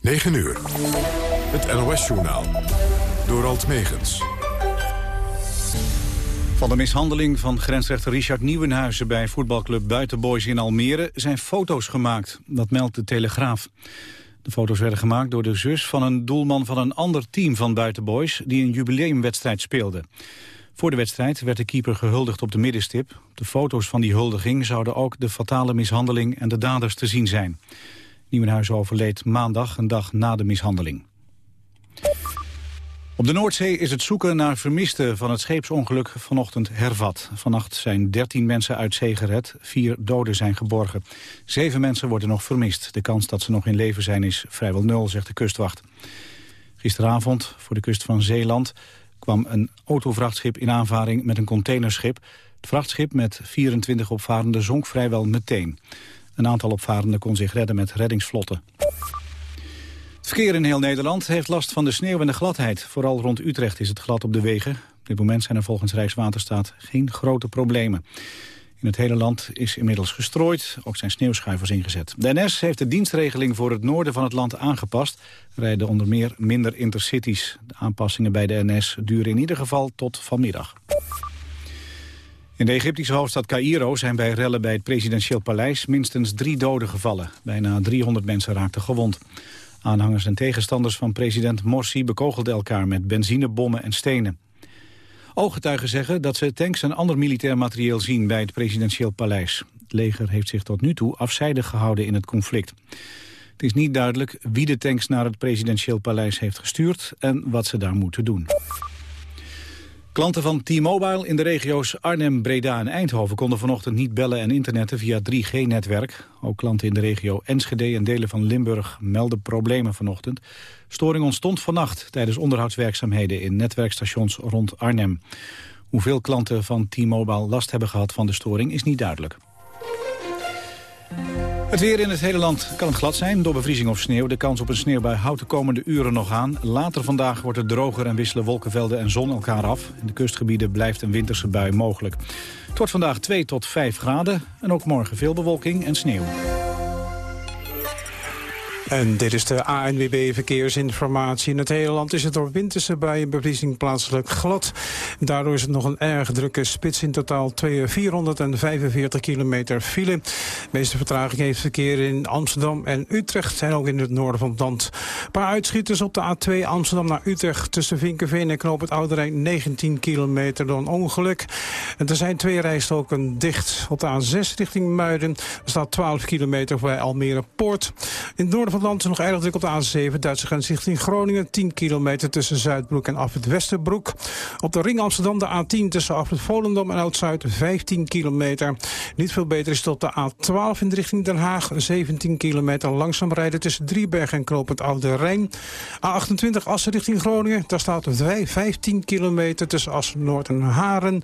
9 uur. Het NOS-journaal. Door Alt Megens. Van de mishandeling van grensrechter Richard Nieuwenhuizen... bij voetbalclub Buitenboys in Almere zijn foto's gemaakt. Dat meldt de Telegraaf. De foto's werden gemaakt door de zus van een doelman van een ander team van Buitenboys... die een jubileumwedstrijd speelde. Voor de wedstrijd werd de keeper gehuldigd op de middenstip. De foto's van die huldiging zouden ook de fatale mishandeling en de daders te zien zijn. Nieuwenhuizen overleed maandag, een dag na de mishandeling. Op de Noordzee is het zoeken naar vermisten van het scheepsongeluk vanochtend hervat. Vannacht zijn 13 mensen uit zee gered, vier doden zijn geborgen. Zeven mensen worden nog vermist. De kans dat ze nog in leven zijn is vrijwel nul, zegt de kustwacht. Gisteravond, voor de kust van Zeeland, kwam een autovrachtschip in aanvaring met een containerschip. Het vrachtschip met 24 opvarenden zonk vrijwel meteen. Een aantal opvarenden kon zich redden met reddingsvlotten. Het verkeer in heel Nederland heeft last van de sneeuw en de gladheid. Vooral rond Utrecht is het glad op de wegen. Op dit moment zijn er volgens Rijkswaterstaat geen grote problemen. In het hele land is inmiddels gestrooid, ook zijn sneeuwschuivers ingezet. De NS heeft de dienstregeling voor het noorden van het land aangepast. Rijden onder meer minder intercities. De aanpassingen bij de NS duren in ieder geval tot vanmiddag. In de Egyptische hoofdstad Cairo zijn bij rellen bij het presidentieel paleis minstens drie doden gevallen. Bijna 300 mensen raakten gewond. Aanhangers en tegenstanders van president Morsi bekogelden elkaar met benzinebommen en stenen. Ooggetuigen zeggen dat ze tanks en ander militair materieel zien bij het presidentieel paleis. Het leger heeft zich tot nu toe afzijdig gehouden in het conflict. Het is niet duidelijk wie de tanks naar het presidentieel paleis heeft gestuurd en wat ze daar moeten doen. Klanten van T-Mobile in de regio's Arnhem, Breda en Eindhoven konden vanochtend niet bellen en internetten via 3G-netwerk. Ook klanten in de regio Enschede en delen van Limburg melden problemen vanochtend. Storing ontstond vannacht tijdens onderhoudswerkzaamheden in netwerkstations rond Arnhem. Hoeveel klanten van T-Mobile last hebben gehad van de storing is niet duidelijk. Het weer in het hele land kan het glad zijn door bevriezing of sneeuw. De kans op een sneeuwbui houdt de komende uren nog aan. Later vandaag wordt het droger en wisselen wolkenvelden en zon elkaar af. In de kustgebieden blijft een winterse bui mogelijk. Het wordt vandaag 2 tot 5 graden en ook morgen veel bewolking en sneeuw. En dit is de ANWB Verkeersinformatie. In het hele land is het door winterse buien bevriezing plaatselijk glad. Daardoor is het nog een erg drukke spits. In totaal 445 kilometer file. De meeste vertraging heeft verkeer in Amsterdam en Utrecht... en ook in het noorden van het land. Een paar uitschieters op de A2 Amsterdam naar Utrecht... tussen Vinkenveen en Knoop het Oude 19 kilometer door een ongeluk. En er zijn twee rijstroken dicht. Op de A6 richting Muiden staat 12 kilometer bij Almere Poort. In het noorden van nog erg druk op de A7, Duitse grens richting Groningen. 10 kilometer tussen Zuidbroek en Afrit Westerbroek. Op de ring Amsterdam de A10 tussen Afrit Volendam en Oud-Zuid 15 kilometer. Niet veel beter is op de A12 in de richting Den Haag. 17 kilometer langzaam rijden tussen Drieberg en Knopend Oude Rijn. A28 Assen richting Groningen. Daar staat 15 kilometer tussen Assen Noord en Haren.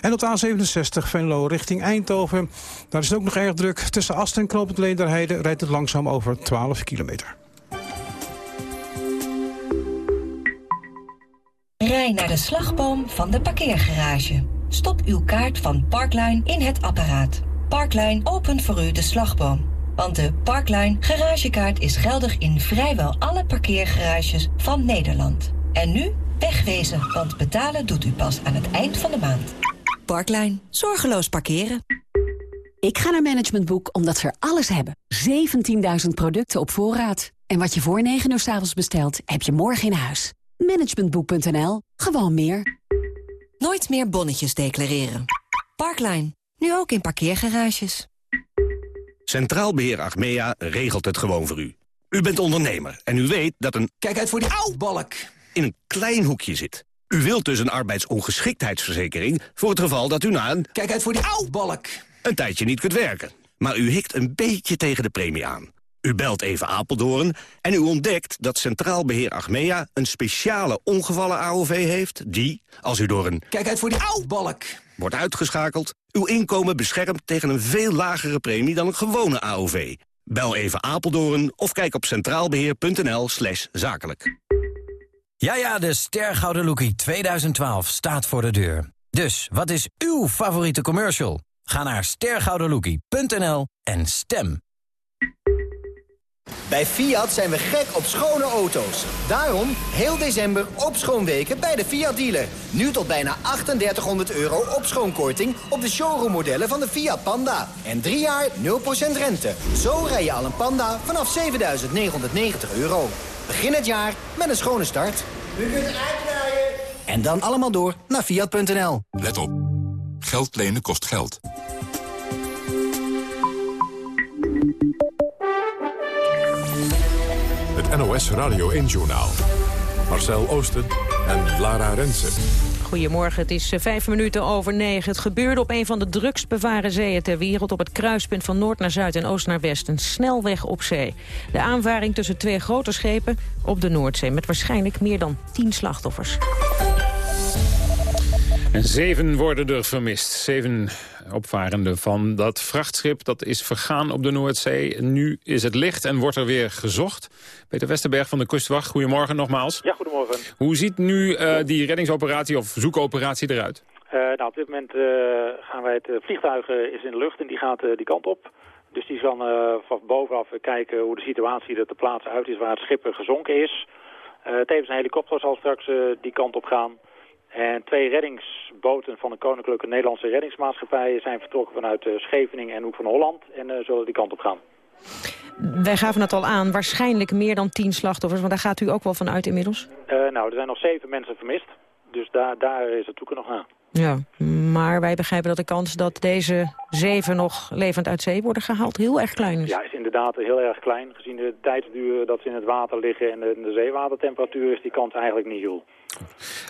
En op de A67 Venlo richting Eindhoven. Daar is het ook nog erg druk. Tussen Asten en Knopend Leenderheide rijdt het langzaam over 12 kilometer kilometer. Rij naar de slagboom van de parkeergarage. Stop uw kaart van Parkline in het apparaat. Parkline opent voor u de slagboom. Want de Parkline garagekaart is geldig in vrijwel alle parkeergarages van Nederland. En nu wegwezen, want betalen doet u pas aan het eind van de maand. Parkline. Zorgeloos parkeren. Ik ga naar Management Boek omdat ze er alles hebben. 17.000 producten op voorraad. En wat je voor 9 uur s avonds bestelt, heb je morgen in huis. Managementboek.nl. Gewoon meer. Nooit meer bonnetjes declareren. Parkline. Nu ook in parkeergarages. Centraal Beheer Achmea regelt het gewoon voor u. U bent ondernemer en u weet dat een... Kijk uit voor die balk! ...in een klein hoekje zit. U wilt dus een arbeidsongeschiktheidsverzekering... voor het geval dat u na een... Kijk uit voor die balk! Een tijdje niet kunt werken. Maar u hikt een beetje tegen de premie aan. U belt even Apeldoorn en u ontdekt dat Centraal Beheer Achmea... een speciale ongevallen AOV heeft die, als u door een... Kijk uit voor die balk! ...wordt uitgeschakeld, uw inkomen beschermt tegen een veel lagere premie dan een gewone AOV. Bel even Apeldoorn of kijk op centraalbeheer.nl slash zakelijk. Ja, ja, de Stergouden Lookie 2012 staat voor de deur. Dus, wat is uw favoriete commercial? Ga naar stergoudenlookie.nl en stem. Bij Fiat zijn we gek op schone auto's. Daarom heel december op schoonweken bij de Fiat dealer. Nu tot bijna 3800 euro op schoonkorting op de showroommodellen van de Fiat Panda. En drie jaar 0% rente. Zo rij je al een Panda vanaf 7990 euro. Begin het jaar met een schone start. U kunt uitrijden. En dan allemaal door naar Fiat.nl. Let op. Geld lenen kost geld. Het NOS Radio 1-journaal. Marcel Oosten en Lara Rensen. Goedemorgen, het is eh, vijf minuten over negen. Het gebeurde op een van de drukst bevaren zeeën ter wereld... op het kruispunt van noord naar zuid en oost naar west. Een snelweg op zee. De aanvaring tussen twee grote schepen op de Noordzee... met waarschijnlijk meer dan tien slachtoffers. En zeven worden er vermist. Zeven opvarenden van dat vrachtschip dat is vergaan op de Noordzee. Nu is het licht en wordt er weer gezocht. Peter Westerberg van de Kustwacht, goedemorgen nogmaals. Ja, goedemorgen. Hoe ziet nu uh, die reddingsoperatie of zoekoperatie eruit? Uh, nou, op dit moment uh, gaan wij het vliegtuig is in de lucht en die gaat die kant op. Dus die zal van bovenaf kijken hoe de situatie er te plaatsen uit is waar het schip gezonken is. tevens een helikopter zal straks die kant op gaan. En twee reddingsboten van de Koninklijke Nederlandse Reddingsmaatschappij zijn vertrokken vanuit Scheveningen en Hoek van Holland en zullen die kant op gaan. Wij gaven het al aan, waarschijnlijk meer dan tien slachtoffers, want daar gaat u ook wel van uit inmiddels? Uh, nou, er zijn nog zeven mensen vermist, dus daar, daar is het zoeken nog naar. Ja, maar wij begrijpen dat de kans dat deze zeven nog levend uit zee worden gehaald heel erg klein is. Ja, is inderdaad heel erg klein. Gezien de tijdsduur dat ze in het water liggen en de, de zeewatertemperatuur is die kans eigenlijk niet heel.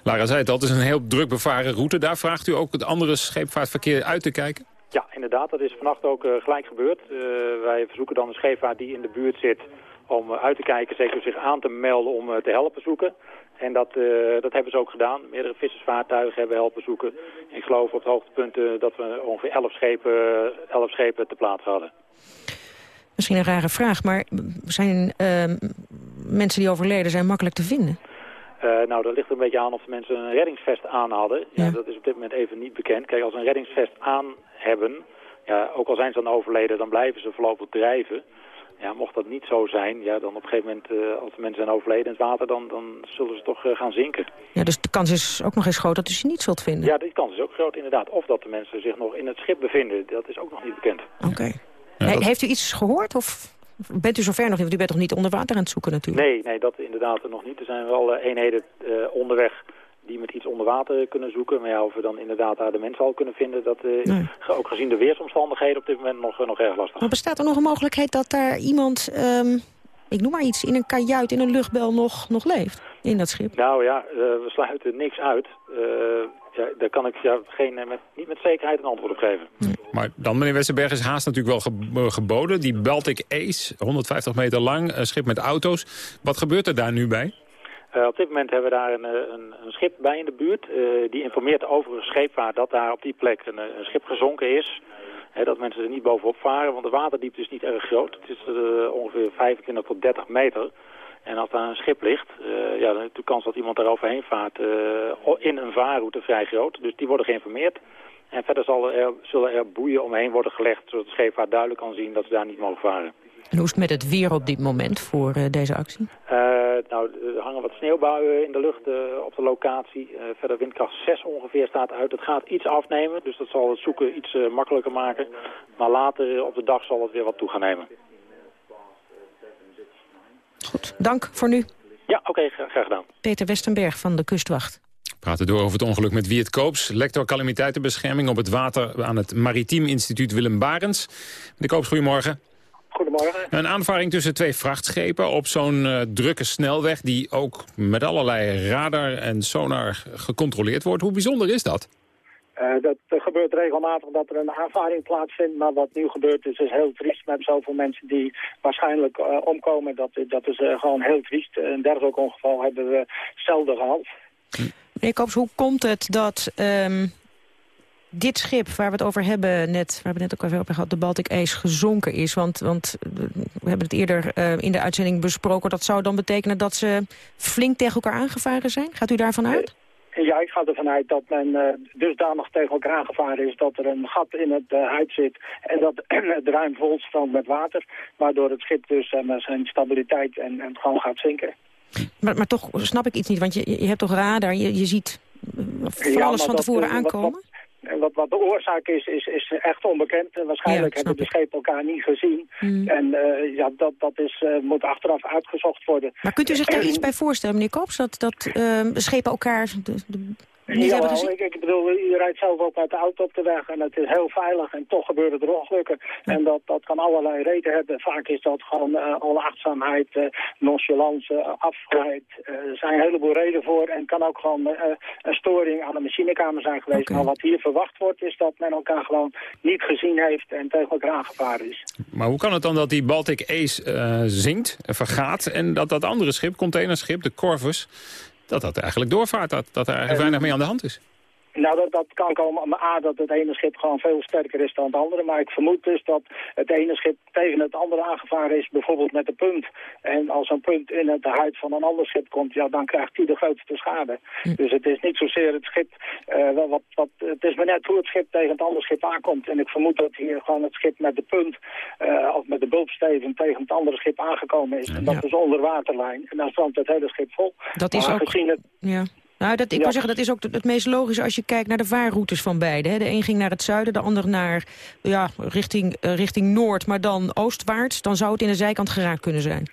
Lara zei het al, het is een heel druk bevaren route. Daar vraagt u ook het andere scheepvaartverkeer uit te kijken? Ja, inderdaad. Dat is vannacht ook uh, gelijk gebeurd. Uh, wij verzoeken dan een scheepvaart die in de buurt zit om uh, uit te kijken, zeker zich aan te melden om te helpen zoeken. En dat, dat hebben ze ook gedaan. Meerdere vissersvaartuigen hebben helpen zoeken. Ik geloof op het hoogtepunt dat we ongeveer elf schepen, elf schepen te plaatsen hadden. Misschien een rare vraag, maar zijn mensen die overleden zijn makkelijk te vinden? Uh, nou, dat ligt er een beetje aan of de mensen een reddingsvest aan hadden. Ja. ja. dat is op dit moment even niet bekend. Kijk, als ze een reddingsvest aan hebben, ja, ook al zijn ze dan overleden, dan blijven ze voorlopig drijven. Ja, mocht dat niet zo zijn, ja, dan op een gegeven moment, uh, als de mensen zijn overleden in het water, dan, dan zullen ze toch uh, gaan zinken. Ja, dus de kans is ook nog eens groot dat u ze niet zult vinden? Ja, die kans is ook groot, inderdaad. Of dat de mensen zich nog in het schip bevinden, dat is ook nog niet bekend. Oké. Okay. Ja, dat... Heeft u iets gehoord of... Bent u zover nog? U bent toch niet onder water aan het zoeken natuurlijk? Nee, nee dat inderdaad nog niet. Er zijn wel uh, eenheden uh, onderweg die met iets onder water kunnen zoeken. Maar ja, of we dan inderdaad daar de mensen al kunnen vinden... dat uh, nee. ook gezien de weersomstandigheden op dit moment nog, nog erg lastig. Maar bestaat er nog een mogelijkheid dat daar iemand... Um, ik noem maar iets, in een kajuit, in een luchtbel nog, nog leeft? In dat schip? Nou ja, we sluiten niks uit ja, daar kan ik ja, geen, met, niet met zekerheid een antwoord op geven. Maar dan, meneer Westerberg, is haast natuurlijk wel geboden. Die Baltic Ace, 150 meter lang, een schip met auto's. Wat gebeurt er daar nu bij? Uh, op dit moment hebben we daar een, een, een schip bij in de buurt. Uh, die informeert over een scheepvaart dat daar op die plek een, een schip gezonken is. He, dat mensen er niet bovenop varen, want de waterdiepte is niet erg groot. Het is uh, ongeveer 25 tot 30 meter. En als daar een schip ligt, uh, ja, dan is de kans dat iemand daar overheen vaart uh, in een vaarroute vrij groot. Dus die worden geïnformeerd. En verder zal er, zullen er boeien omheen worden gelegd, zodat de scheepvaart duidelijk kan zien dat ze daar niet mogen varen. En hoe is het met het weer op dit moment voor uh, deze actie? nou, er hangen wat sneeuwbuien in de lucht op de locatie. verder windkracht 6 ongeveer staat uit. Het gaat iets afnemen, dus dat zal het zoeken iets makkelijker maken. Maar later op de dag zal het weer wat toe gaan nemen. Goed, dank voor nu. Ja, oké, okay, graag gedaan. Peter Westenberg van de Kustwacht. We praten door over het ongeluk met Wie het Koops. Lector calamiteitenbescherming op het water aan het Maritiem Instituut Willem Barens. Meneer Koops, goedemorgen. Goedemorgen. Een aanvaring tussen twee vrachtschepen op zo'n uh, drukke snelweg... die ook met allerlei radar en sonar gecontroleerd wordt. Hoe bijzonder is dat? Uh, dat er gebeurt regelmatig dat er een aanvaring plaatsvindt. Maar wat nu gebeurt is, is heel triest. Hebben zoveel mensen die waarschijnlijk uh, omkomen. Dat, dat is uh, gewoon heel triest. Een dergelijk ongeval hebben we zelden gehad. Meneer hoe komt het dat um, dit schip waar we het over hebben, net, waar we net ook over hebben gehad, de Baltic Ace, gezonken is? Want, want we hebben het eerder in de uitzending besproken. Dat zou dan betekenen dat ze flink tegen elkaar aangevaren zijn? Gaat u daarvan uit? Ja, ik ga ervan uit dat men uh, dusdanig tegen elkaar gevaren is dat er een gat in het uh, huid zit en dat het ruim vol stroomt met water, waardoor het schip dus uh, zijn stabiliteit en, en gewoon gaat zinken. Maar, maar toch snap ik iets niet, want je, je hebt toch radar, je, je ziet van ja, alles van tevoren aankomen? Wat, en wat, wat de oorzaak is, is, is echt onbekend. En waarschijnlijk ja, hebben de schepen elkaar niet gezien. Mm. En uh, ja, dat, dat is, uh, moet achteraf uitgezocht worden. Maar kunt u zich daar iets bij voorstellen, meneer Kops? Dat, dat uh, schepen elkaar de, de, niet ja, gezien? Ik, ik bedoel, u rijdt zelf ook met de auto op de weg en het is heel veilig en toch gebeuren er ongelukken. Ja. En dat, dat kan allerlei redenen hebben. Vaak is dat gewoon uh, onachtzaamheid, uh, nonchalance, uh, afgeleid. er zijn een heleboel redenen voor en kan ook gewoon een storing aan de machinekamer zijn geweest. Okay. Maar wat hier verwacht wordt is dat men elkaar gewoon niet gezien heeft en tegen elkaar aangevaren is. Maar hoe kan het dan dat die Baltic Ace zinkt, vergaat en dat dat andere schip, containerschip, de Corvus dat dat eigenlijk doorvaart, dat, dat er eigenlijk weinig mee aan de hand is. Nou, dat, dat kan komen. Maar A, dat het ene schip gewoon veel sterker is dan het andere. Maar ik vermoed dus dat het ene schip tegen het andere aangevaren is, bijvoorbeeld met een punt. En als een punt in het huid van een ander schip komt, ja, dan krijgt die de grootste schade. Hm. Dus het is niet zozeer het schip, uh, wat, wat, het is maar net hoe het schip tegen het andere schip aankomt. En ik vermoed dat hier gewoon het schip met de punt, uh, of met de bulpsteven tegen het andere schip aangekomen is. En dat ja. is onder waterlijn. En dan strandt het hele schip vol. Dat is maar ook... Het, ja. Nou, dat, ik ja. wil zeggen, dat is ook het meest logische als je kijkt naar de vaarroutes van beide. Hè. De een ging naar het zuiden, de ander naar ja, richting, uh, richting noord, maar dan oostwaarts. Dan zou het in de zijkant geraakt kunnen zijn.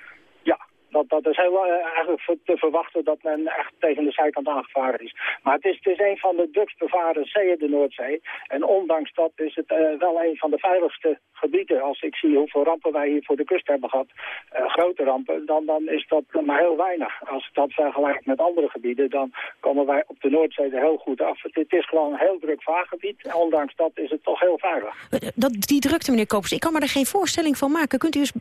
Dat, dat is heel, uh, eigenlijk te verwachten dat men echt tegen de zijkant aangevaren is. Maar het is, het is een van de drukst bevaren zeeën, de Noordzee. En ondanks dat is het uh, wel een van de veiligste gebieden. Als ik zie hoeveel rampen wij hier voor de kust hebben gehad, uh, grote rampen, dan, dan is dat maar heel weinig. Als ik dat vergelijkt met andere gebieden, dan komen wij op de Noordzee er heel goed af. Het, het is gewoon een heel druk vaargebied. Ondanks dat is het toch heel veilig. Dat, die drukte, meneer Koopers, ik kan me er geen voorstelling van maken. Kunt u eens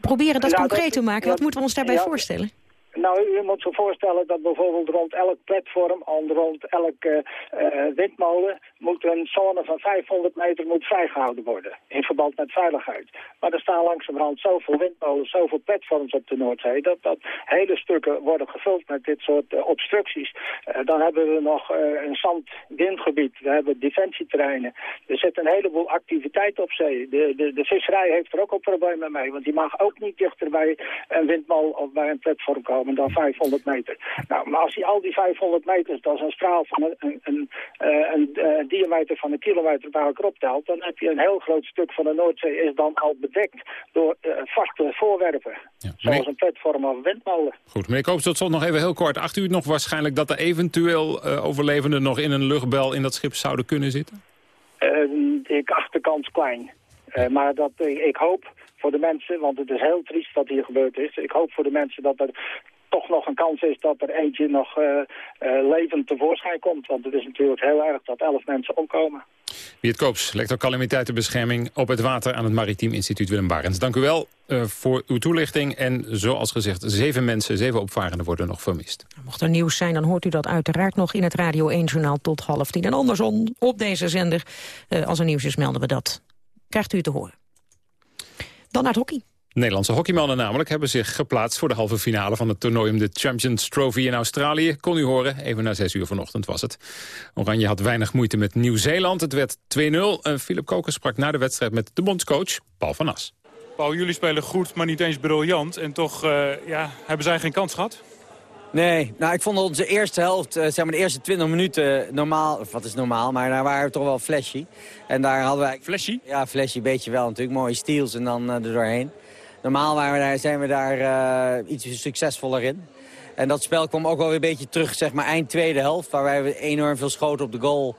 proberen dat nou, concreet dat, te maken? Wat moeten we ons daarbij voorstellen? Nou, u moet zich voorstellen dat bijvoorbeeld rond elk platform, rond elke uh, windmolen, moet een zone van 500 meter moet vrijgehouden worden. In verband met veiligheid. Maar er staan langzamerhand zoveel windmolens, zoveel platforms op de Noordzee, dat, dat hele stukken worden gevuld met dit soort uh, obstructies. Dan hebben we nog een zandwindgebied, we hebben defensieterreinen. Er zit een heleboel activiteit op zee. De, de, de visserij heeft er ook al problemen mee, want die mag ook niet dichter bij een windmolen of bij een platform komen dan 500 meter. Nou, maar als je al die 500 meter, dat is een straal van een, een, een, een, een diameter van een kilometer bij elkaar optelt, dan heb je een heel groot stuk van de Noordzee is dan al bedekt door uh, vaste voorwerpen. Ja, zoals een platform of een windmolen. Goed, meneer Koops, tot slot nog even heel kort. Acht u het nog waarschijnlijk dat er eventueel uh, overlevenden nog in een luchtbel in dat schip zouden kunnen zitten? Uh, ik acht de kans klein. Uh, maar dat, ik hoop voor de mensen, want het is heel triest wat hier gebeurd is. Ik hoop voor de mensen dat er toch nog een kans is dat er eentje nog uh, uh, levend tevoorschijn komt. Want het is natuurlijk heel erg dat elf mensen omkomen. Wiert Koops, lector calamiteitenbescherming op het water aan het Maritiem Instituut Willem Barends. Dank u wel uh, voor uw toelichting. En zoals gezegd, zeven mensen, zeven opvarenden worden nog vermist. Mocht er nieuws zijn, dan hoort u dat uiteraard nog in het Radio 1-journaal tot half tien. En andersom op deze zender, als er nieuws is, melden we dat. Krijgt u te horen. Dan naar het hockey. Nederlandse hockeymannen namelijk hebben zich geplaatst voor de halve finale van het toernooi om de Champions Trophy in Australië. Kon u horen, even na zes uur vanochtend was het. Oranje had weinig moeite met Nieuw-Zeeland. Het werd 2-0. Philip Koker sprak na de wedstrijd met de bondscoach Paul van As. Paul, jullie spelen goed, maar niet eens briljant. En toch uh, ja, hebben zij geen kans gehad? Nee, nou ik vond onze eerste helft, uh, zeg maar de eerste 20 minuten normaal, of wat is normaal, maar daar waren we toch wel flashy. En daar hadden wij... Flashy? Ja, flashy, beetje wel natuurlijk. Mooie steals en dan uh, er doorheen. Normaal waren we daar, zijn we daar uh, iets succesvoller in. En dat spel kwam ook wel weer een beetje terug, zeg maar eind tweede helft. Waar wij enorm veel schoten op de goal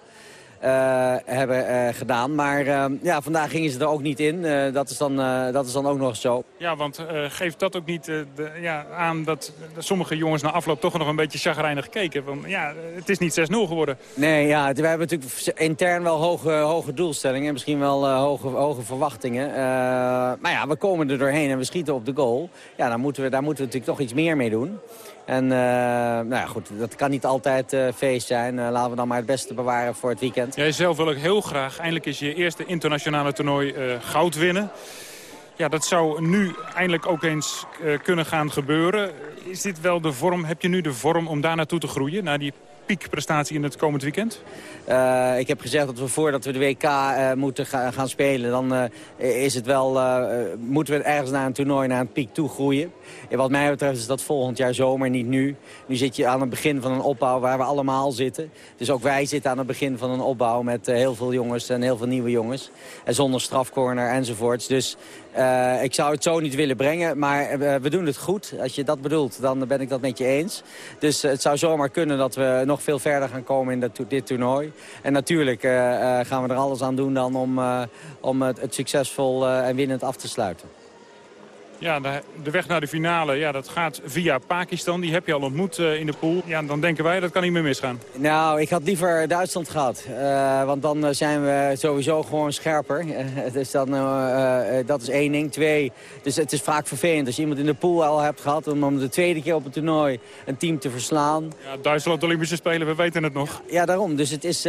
hebben uh, gedaan. Maar uh, ja, vandaag gingen ze er ook niet in. dat, is dan, dat is dan ook nog zo. Ja, want geeft dat ook niet de, ja, aan dat sommige jongens na afloop toch nog een beetje chagrijnig keken? Want ja, het is niet 6-0 geworden. Nee, ja, we hebben natuurlijk intern wel hoge, hoge doelstellingen. Misschien wel hoge, hoge verwachtingen. maar ja, we komen er doorheen en we schieten op de goal. Ja, dan moeten we, daar moeten we natuurlijk toch iets meer mee doen. En uh, nou ja, goed, dat kan niet altijd uh, feest zijn. Uh, laten we dan maar het beste bewaren voor het weekend. Jij zelf wil ik heel graag eindelijk eens je eerste internationale toernooi goud winnen. Ja, dat zou nu eindelijk ook eens kunnen gaan gebeuren. Is dit wel de vorm, heb je nu de vorm om daar naartoe te groeien? Naar die piekprestatie in het komend weekend? Uh, ik heb gezegd dat we voordat we de WK uh, moeten ga, gaan spelen... dan uh, is het wel, moeten we ergens naar een toernooi, naar een piek toe groeien. En wat mij betreft is dat volgend jaar zomer, niet nu. Nu zit je aan het begin van een opbouw waar we allemaal zitten. Dus ook wij zitten aan het begin van een opbouw met heel veel jongens en heel veel nieuwe jongens. En zonder strafcorner enzovoorts. Dus ik zou het zo niet willen brengen, maar we doen het goed. Als je dat bedoelt, dan ben ik dat met je eens. Dus het zou zomaar kunnen dat we nog veel verder gaan komen in dat, dit toernooi. En natuurlijk gaan we er alles aan doen dan om, om het, het succesvol en winnend af te sluiten. Ja, de, de, weg naar de finale, ja, dat gaat via Pakistan. Die heb je al ontmoet uh, in de pool. Ja, dan denken wij, dat kan niet meer misgaan. Nou, ik had liever Duitsland gehad. Uh, want dan eh, zijn we sowieso gewoon scherper. dus dan, dat is één ding. Twee, dus het is vaak vervelend als je iemand in de pool al hebt gehad... om, om de tweede keer op het toernooi een team te verslaan. Ja, Duitsland Olympische Spelen, we weten het nog. Ja, daarom. Dus het is,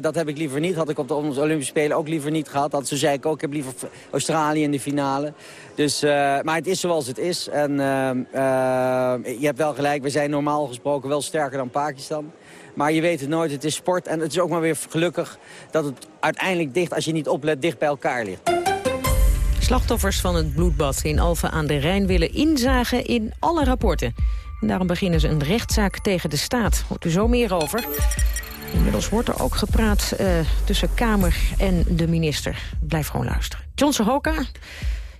dat heb ik liever niet. Had ik op de Olympische Spelen ook liever niet gehad. Dat, zo zei ik ook, ik heb liever Australië in de finale. Dus, maar het is zoals het is. En uh, uh, je hebt wel gelijk, we zijn normaal gesproken wel sterker dan Pakistan. Maar je weet het nooit, het is sport. En het is ook maar weer gelukkig dat het uiteindelijk dicht, als je niet oplet, dicht bij elkaar ligt. Slachtoffers van het bloedbad in Alphen aan de Rijn willen inzagen in alle rapporten. En daarom beginnen ze een rechtszaak tegen de staat. Hoort u zo meer over. Inmiddels wordt er ook gepraat uh, tussen Kamer en de minister. Blijf gewoon luisteren. Johnson Hoka,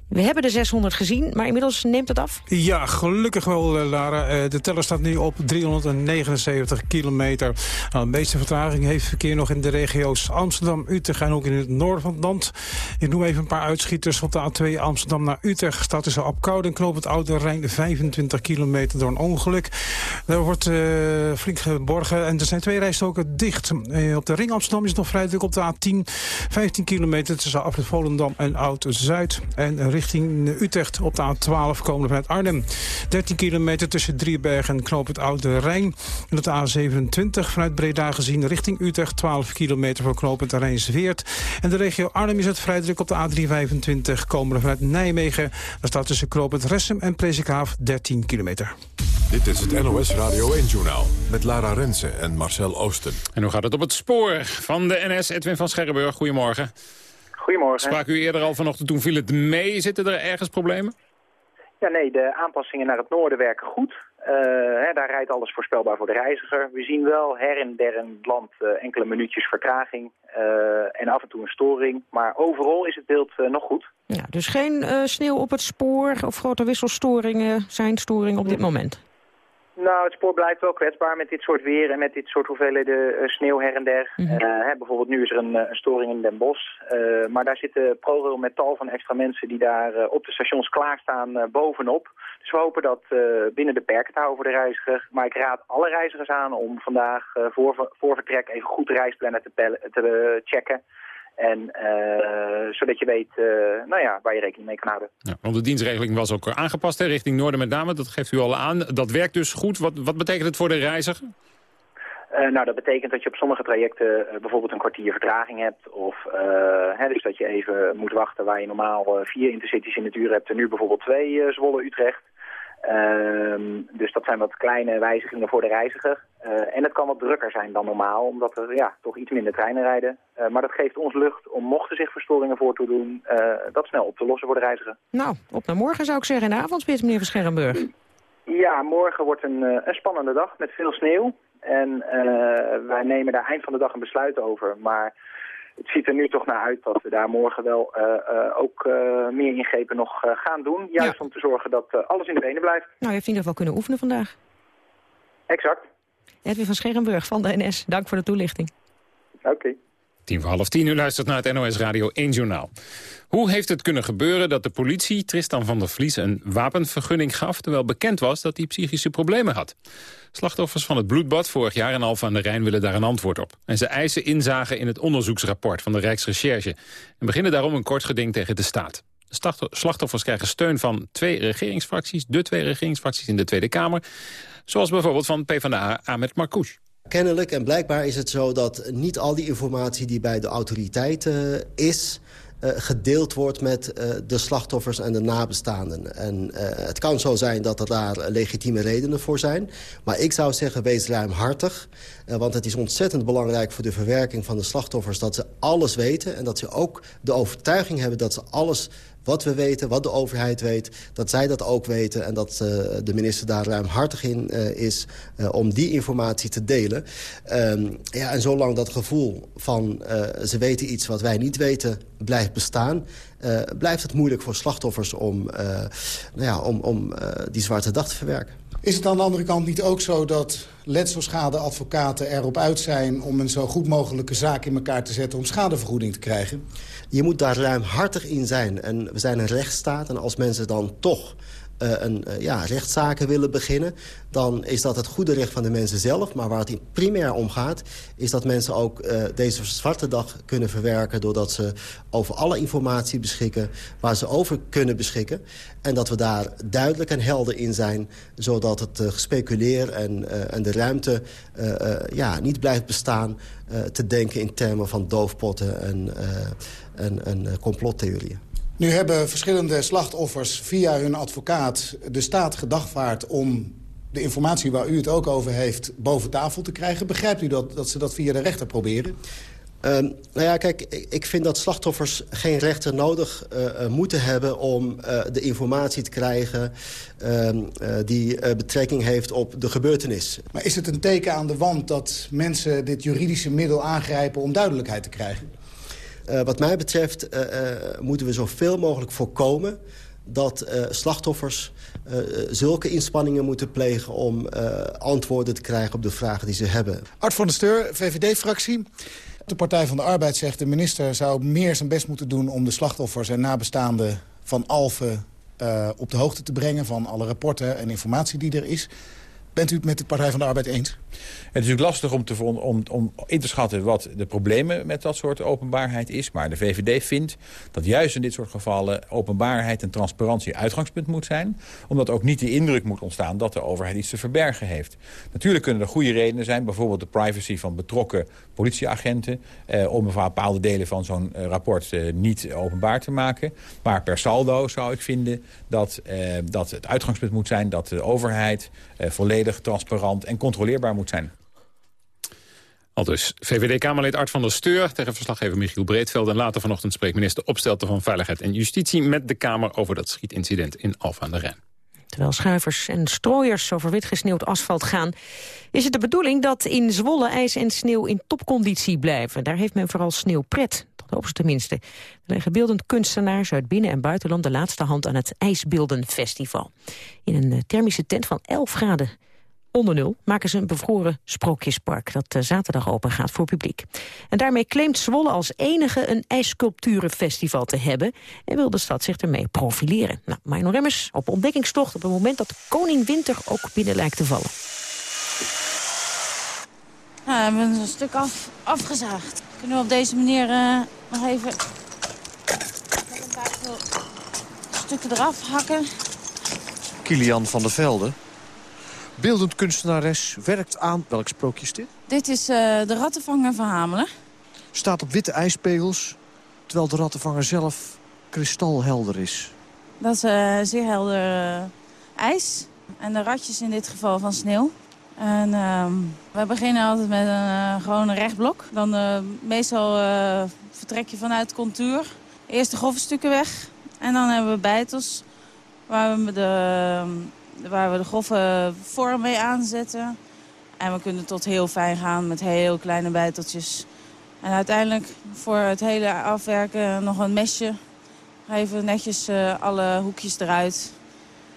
we hebben de 600 gezien, maar inmiddels neemt het af? Ja, gelukkig wel, eh, Lara. Eh, de teller staat nu op 379 kilometer. Nou, de meeste vertraging heeft verkeer nog in de regio's Amsterdam, Utrecht en ook in het noorden van het land. Ik noem even een paar uitschieters. Op de A2 Amsterdam naar Utrecht staat tussen Apkoude en Knoop het Oude Rijn 25 kilometer door een ongeluk. Daar wordt uh, flink geborgen en er zijn twee rijstoken dicht. Op de ring Amsterdam is het nog vrij druk op de A10. 15 kilometer tussen Afrit Volendam en Oud-Zuid. En richting Utrecht op de A12 komende vanuit Arnhem. 13 kilometer tussen Driebergen en Knoop het Oude Rijn. En op de A27 vanuit Breda gezien richting Utrecht. 12 kilometer voor Knoop het Rijnsweert. En de regio Arnhem is het vrij druk op de A325 komende vanuit Nijmegen. Daar staat tussen Knoop het Ressem en Prezikhaaf 13 kilometer. Dit is het NOS Radio 1-journaal met Lara Rensen en Marcel Oosten. En hoe gaat het op het spoor van de NS? Edwin van Scherrenburg, goedemorgen. Goedemorgen. Sprak u eerder al vanochtend, toen viel het mee. Zitten er ergens problemen? Ja, nee, de aanpassingen naar het noorden werken goed. Uh, hè, daar rijdt alles voorspelbaar voor de reiziger. We zien wel her en der in het land uh, enkele minuutjes vertraging uh, en af en toe een storing. Maar overal is het beeld nog goed. Ja, dus geen sneeuw op het spoor of grote wisselstoringen zijn storingen op dit moment? Nou, het spoor blijft wel kwetsbaar met dit soort weer en met dit soort hoeveelheden uh, sneeuw her en der. Mm -hmm. uh, hè, bijvoorbeeld nu is er een, een storing in Den Bosch. Uh, maar daar zitten ProRail met tal van extra mensen die daar op de stations klaarstaan bovenop. Dus we hopen dat binnen de perken te houden voor de reiziger. Maar ik raad alle reizigers aan om vandaag voor, voor vertrek even goed de reisplannen te, te checken. En uh, zodat je weet uh, nou ja, waar je rekening mee kan houden. Ja, want de dienstregeling was ook aangepast hè, richting Noorden met name. Dat geeft u al aan. Dat werkt dus goed. Wat, wat betekent het voor de reiziger? Uh, nou, dat betekent dat je op sommige trajecten bijvoorbeeld een kwartier vertraging hebt. Of hè, dus dat je even moet wachten waar je normaal vier intercities in het uur hebt. En nu bijvoorbeeld twee Zwolle-Utrecht. Uh, dus dat zijn wat kleine wijzigingen voor de reiziger. Uh, en het kan wat drukker zijn dan normaal, omdat er ja, toch iets minder treinen rijden. Uh, maar dat geeft ons lucht om, mochten zich verstoringen voor te doen, uh, dat snel op te lossen voor de reiziger. Nou, op naar morgen zou ik zeggen in de avondspits, meneer Verscherrenburg. Ja, morgen wordt een, een spannende dag met veel sneeuw. En wij nemen daar eind van de dag een besluit over. Maar het ziet er nu toch naar uit dat we daar morgen wel uh, uh, ook uh, meer ingrepen nog gaan doen. Juist ja. om te zorgen dat alles in de benen blijft. Nou, je hebt in ieder geval kunnen oefenen vandaag. Exact. Edwin van Scherenburg van de NS, dank voor de toelichting. Oké. Okay. Tien voor half tien, u luistert naar het NOS Radio 1 Journaal. Hoe heeft het kunnen gebeuren dat de politie Tristan van der Vlies een wapenvergunning gaf... terwijl bekend was dat hij psychische problemen had? Slachtoffers van het bloedbad vorig jaar in Alphen aan de Rijn willen daar een antwoord op. En ze eisen inzage in het onderzoeksrapport van de Rijksrecherche... en beginnen daarom een kort geding tegen de staat. De slachtoffers krijgen steun van twee regeringsfracties... de twee regeringsfracties in de Tweede Kamer... zoals bijvoorbeeld van PvdA Ahmed Marcouch. Kennelijk en blijkbaar is het zo dat niet al die informatie die bij de autoriteit uh, is... uh, gedeeld wordt met uh, de slachtoffers en de nabestaanden. En het kan zo zijn dat er daar legitieme redenen voor zijn. Maar ik zou zeggen, wees ruimhartig. want het is ontzettend belangrijk voor de verwerking van de slachtoffers... dat ze alles weten en dat ze ook de overtuiging hebben... dat ze alles wat we weten, wat de overheid weet, dat zij dat ook weten... en dat uh, de minister daar ruimhartig in uh, is uh, om die informatie te delen. Um, ja, en zolang dat gevoel van ze weten iets wat wij niet weten blijft bestaan... blijft het moeilijk voor slachtoffers om, nou ja, om, om die zwarte dag te verwerken. Is het aan de andere kant niet ook zo dat letselschadeadvocaten erop uit zijn... om een zo goed mogelijke zaak in elkaar te zetten om schadevergoeding te krijgen? Je moet daar ruimhartig in zijn. En we zijn een rechtsstaat en als mensen dan toch een, uh, ja, rechtszaken willen beginnen... dan is dat het goede recht van de mensen zelf. Maar waar het primair om gaat... is dat mensen ook uh, deze zwarte dag kunnen verwerken... doordat ze over alle informatie beschikken waar ze over kunnen beschikken. En dat we daar duidelijk en helder in zijn... zodat het gespeculeer en, en de ruimte ja, niet blijft bestaan... te denken in termen van doofpotten en, en, en complottheorieën. Nu hebben verschillende slachtoffers via hun advocaat de staat gedagvaard om de informatie waar u het ook over heeft boven tafel te krijgen. Begrijpt u dat, dat ze dat via de rechter proberen? Um, nou ja, kijk, ik vind dat slachtoffers geen rechter nodig uh, moeten hebben... om uh, de informatie te krijgen uh, die betrekking heeft op de gebeurtenis. Maar is het een teken aan de wand dat mensen dit juridische middel aangrijpen... om duidelijkheid te krijgen? Uh, wat mij betreft uh, uh, moeten we zoveel mogelijk voorkomen dat slachtoffers zulke inspanningen moeten plegen... om antwoorden te krijgen op de vragen die ze hebben. Art van der Steur, VVD-fractie. De Partij van de Arbeid zegt de minister zou meer zijn best moeten doen... om de slachtoffers en nabestaanden van Alphen op de hoogte te brengen... van alle rapporten en informatie die er is. Bent u het met de Partij van de Arbeid eens? Het is natuurlijk lastig om, te, om, om in te schatten wat de problemen met dat soort openbaarheid is. Maar de VVD vindt dat juist in dit soort gevallen openbaarheid en transparantie uitgangspunt moet zijn. Omdat ook niet de indruk moet ontstaan dat de overheid iets te verbergen heeft. Natuurlijk kunnen er goede redenen zijn, bijvoorbeeld de privacy van betrokken politieagenten. Eh, om bepaalde delen van zo'n eh, rapport eh, niet openbaar te maken. Maar per saldo zou ik vinden dat, eh, dat het uitgangspunt moet zijn dat de overheid eh, volledig transparant en controleerbaar moet zijn. Al dus VVD-Kamerlid Art van der Steur tegen verslaggever Michiel Breedveld. En later vanochtend spreekt minister Opstelten van Veiligheid en Justitie... met de Kamer over dat schietincident in Alphen aan de Rijn. Terwijl schuivers en strooiers over wit gesneeuwd asfalt gaan... is het de bedoeling dat in Zwolle ijs en sneeuw in topconditie blijven. Daar heeft men vooral sneeuwpret, dat hopen ze tenminste. Er leggen beeldend kunstenaars uit binnen- en buitenland... de laatste hand aan het IJsbeeldenfestival. In een eh, thermische tent van 11 graden onder nul maken ze een bevroren sprookjespark... dat uh, zaterdag open gaat voor publiek. En daarmee claimt Zwolle als enige een ijssculpturenfestival te hebben... en wil de stad zich ermee profileren. Nou, Mino Remmers op ontdekkingstocht op het moment dat koning Winter ook binnen lijkt te vallen. Nou, we hebben een stuk af, afgezaagd. Kunnen we op deze manier uh, nog even een paar stukken eraf hakken. Kilian van der Velde, beeldend kunstenares, werkt aan... Welk sprookje is dit? Dit is uh, de rattenvanger van Hamelen. Staat op witte ijspegels, terwijl de rattenvanger zelf kristalhelder is. Dat is uh, zeer helder uh, ijs. En de ratjes in dit geval van sneeuw. En uh, we beginnen altijd met een gewoon een rechtblok. Dan meestal vertrek je vanuit contour. Eerst de grove stukken weg. En dan hebben we bijtels waar we de waar we de grove vorm mee aanzetten. En we kunnen tot heel fijn gaan met heel kleine bijteltjes. En uiteindelijk voor het hele afwerken nog een mesje. Even netjes uh, alle hoekjes eruit.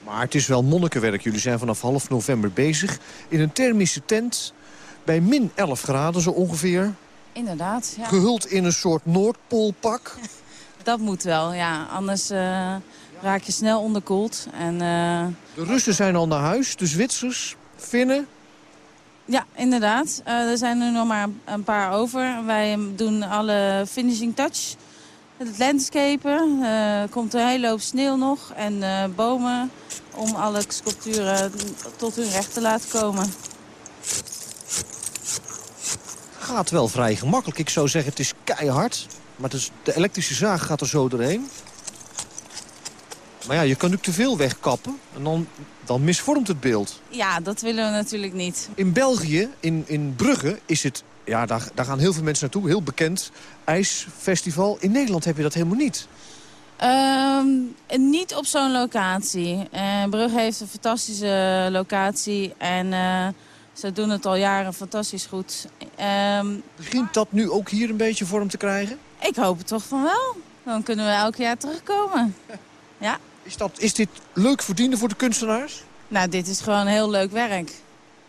Maar het is wel monnikenwerk. Jullie zijn vanaf half november bezig in een thermische tent bij min 11 graden zo ongeveer. Inderdaad, ja. Gehuld in een soort Noordpoolpak. Dat moet wel, ja. Anders uh, raak je snel onderkoeld. En, uh... De Russen zijn al naar huis, de Zwitsers, Finnen. Ja, inderdaad. Uh, er zijn er nog maar een paar over. Wij doen alle finishing touch. Het landscapen. Er komt een hele hoop sneeuw nog. En bomen om alle sculpturen tot hun recht te laten komen. Gaat wel vrij gemakkelijk. Ik zou zeggen, het is keihard. Maar dus de elektrische zaag gaat er zo doorheen. Maar ja, je kan natuurlijk te veel wegkappen. En dan, dan misvormt het beeld. Ja, dat willen we natuurlijk niet. In België, in, in Brugge, is het... Ja, daar, daar gaan heel veel mensen naartoe. Heel bekend ijsfestival. In Nederland heb je dat helemaal niet. Ehm, niet op zo'n locatie. Uh, Brugge heeft een fantastische locatie en uh, ze doen het al jaren fantastisch goed. Um, Begint dat nu ook hier een beetje vorm te krijgen? Ik hoop het toch van wel. Dan kunnen we elk jaar terugkomen. Ja. Is, dat, is dit leuk verdienen voor de kunstenaars? Nou, dit is gewoon heel leuk werk.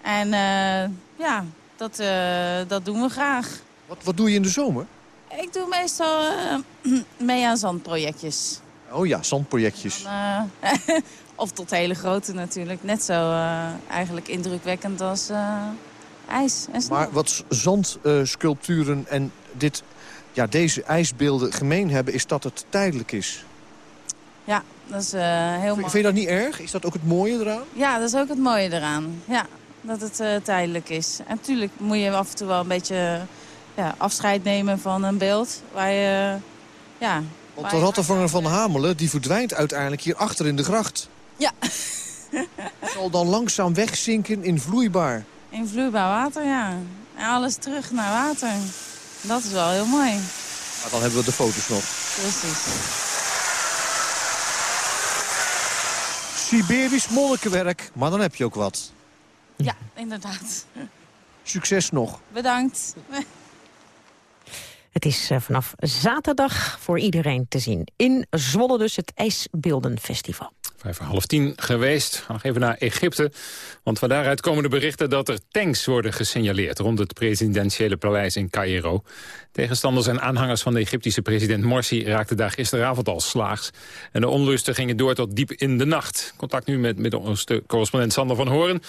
En uh, ja, dat, dat doen we graag. Wat, wat doe je in de zomer? Ik doe meestal uh, mee aan zandprojectjes. Oh ja, zandprojectjes. Dan, of tot hele grote natuurlijk. Net zo eigenlijk indrukwekkend als ijs en sneeuw. Maar wat zandsculpturen en dit, ja, deze ijsbeelden gemeen hebben... is dat het tijdelijk is. Ja, dat is heel mooi. Vind je dat niet erg? Is dat ook het mooie eraan? Ja, dat is ook het mooie eraan. Ja, dat het tijdelijk is. En natuurlijk moet je af en toe wel een beetje ja, afscheid nemen van een beeld waar je... Ja, Want de rattenvanger van Hamelen die verdwijnt uiteindelijk hier achter in de gracht. Ja. Zal dan langzaam wegzinken in vloeibaar. In vloeibaar water, ja. En alles terug naar water. Dat is wel heel mooi. Maar dan hebben we de foto's nog. Precies. Siberisch monnikenwerk, maar dan heb je ook wat. Ja, inderdaad. Succes nog. Bedankt. Het is eh, vanaf zaterdag voor iedereen te zien. In Zwolle dus het IJsbeeldenfestival. Vijf voor half tien geweest. We gaan nog even naar Egypte. Want van daaruit komen de berichten dat er tanks worden gesignaleerd... rond het presidentiële paleis in Cairo. Tegenstanders en aanhangers van de Egyptische president Morsi... raakten daar gisteravond al slaags. En de onlusten gingen door tot diep in de nacht. Contact nu met Midden-Oosten-correspondent Sander van Horen.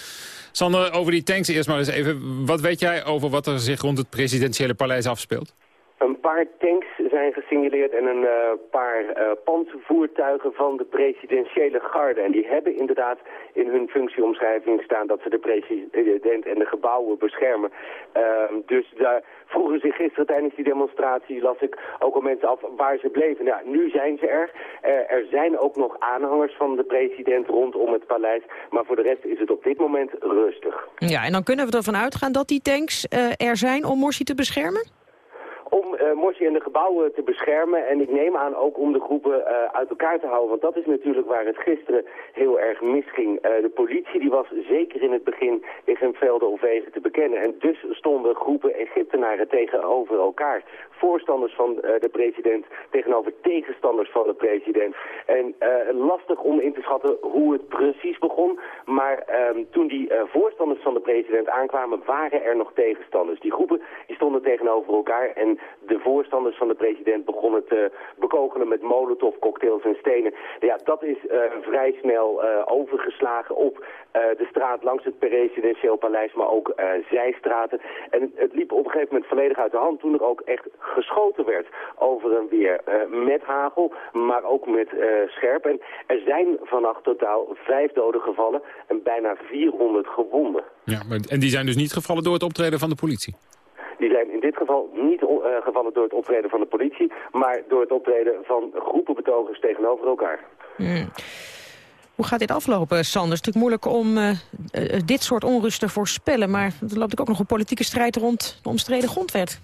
Sander, over die tanks eerst maar eens even. Wat weet jij over wat er zich rond het presidentiële paleis afspeelt? Een paar tanks zijn gesignaleerd en een uh, paar uh, panzervoertuigen van de presidentiële garde. En die hebben inderdaad in hun functieomschrijving staan dat ze de president en de gebouwen beschermen. Uh, dus daar vroegen zich gisteren tijdens die demonstratie, las ik ook al mensen af waar ze bleven. Nou, nu zijn ze er. er zijn ook nog aanhangers van de president rondom het paleis. Maar voor de rest is het op dit moment rustig. Ja, en dan kunnen we ervan uitgaan dat die tanks er zijn om Morsi te beschermen? Om uh, Morsi en de gebouwen te beschermen. En ik neem aan ook om de groepen uh, uit elkaar te houden. Want dat is natuurlijk waar het gisteren heel erg misging. Uh, de politie die was zeker in het begin in geen velden of wegen te bekennen. En dus stonden groepen Egyptenaren tegenover elkaar. Voorstanders van de president tegenover tegenstanders van de president. En lastig om in te schatten hoe het precies begon. Maar ehm, toen die voorstanders van de president aankwamen, waren er nog tegenstanders. Die groepen die stonden tegenover elkaar. En de voorstanders van de president begonnen te bekogelen met molotov, cocktails en stenen. Ja, dat is uh, vrij snel uh, overgeslagen op uh, de straat langs het presidentieel paleis, maar ook zijstraten. En het liep op een gegeven moment volledig uit de hand toen er ook echt geschoten werd over en weer met hagel, maar ook met scherp. En er zijn vannacht totaal vijf doden gevallen en bijna 400 gewonden. Ja, en die zijn dus niet gevallen door het optreden van de politie? Die zijn in dit geval niet uh, gevallen door het optreden van de politie... maar door het optreden van groepen betogers tegenover elkaar. Hmm. Hoe gaat dit aflopen, Sanders? Het is natuurlijk moeilijk om uh, uh, dit soort onrust te voorspellen... maar er loopt ook nog een politieke strijd rond de omstreden grondwet.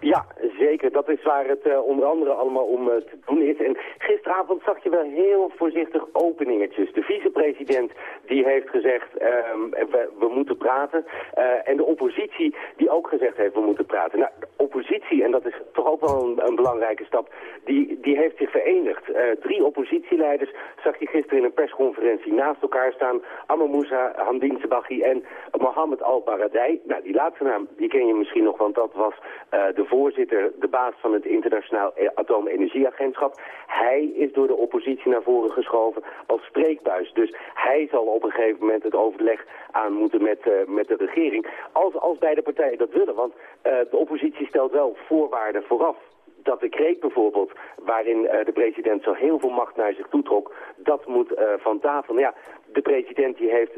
Ja, zeker. Dat is waar het uh, onder andere allemaal om uh, te doen is. En gisteravond zag je wel heel voorzichtig openingetjes. De vicepresident die heeft gezegd, um, we, moeten praten. Uh, en de oppositie die ook gezegd heeft, we moeten praten. Nou, de oppositie, en dat is toch ook wel een, een belangrijke stap, die, die heeft zich verenigd. drie oppositieleiders zag je gisteren in een persconferentie naast elkaar staan. Amal Moussa, Hamdin Sebaghi en Mohammed Al-Baradei. Nou, die laatste naam, die ken je misschien nog, want dat was de voorzitter, de baas van het Internationaal Atoomenergieagentschap. Hij is door de oppositie naar voren geschoven als spreekbuis. Dus hij zal op een gegeven moment het overleg aan moeten met, uh, met de regering. Als, als beide partijen dat willen, want uh, de oppositie stelt wel voorwaarden vooraf dat decreet bijvoorbeeld, waarin uh, de president zo heel veel macht naar zich toetrok, dat moet van tafel. Nou ja, de president die heeft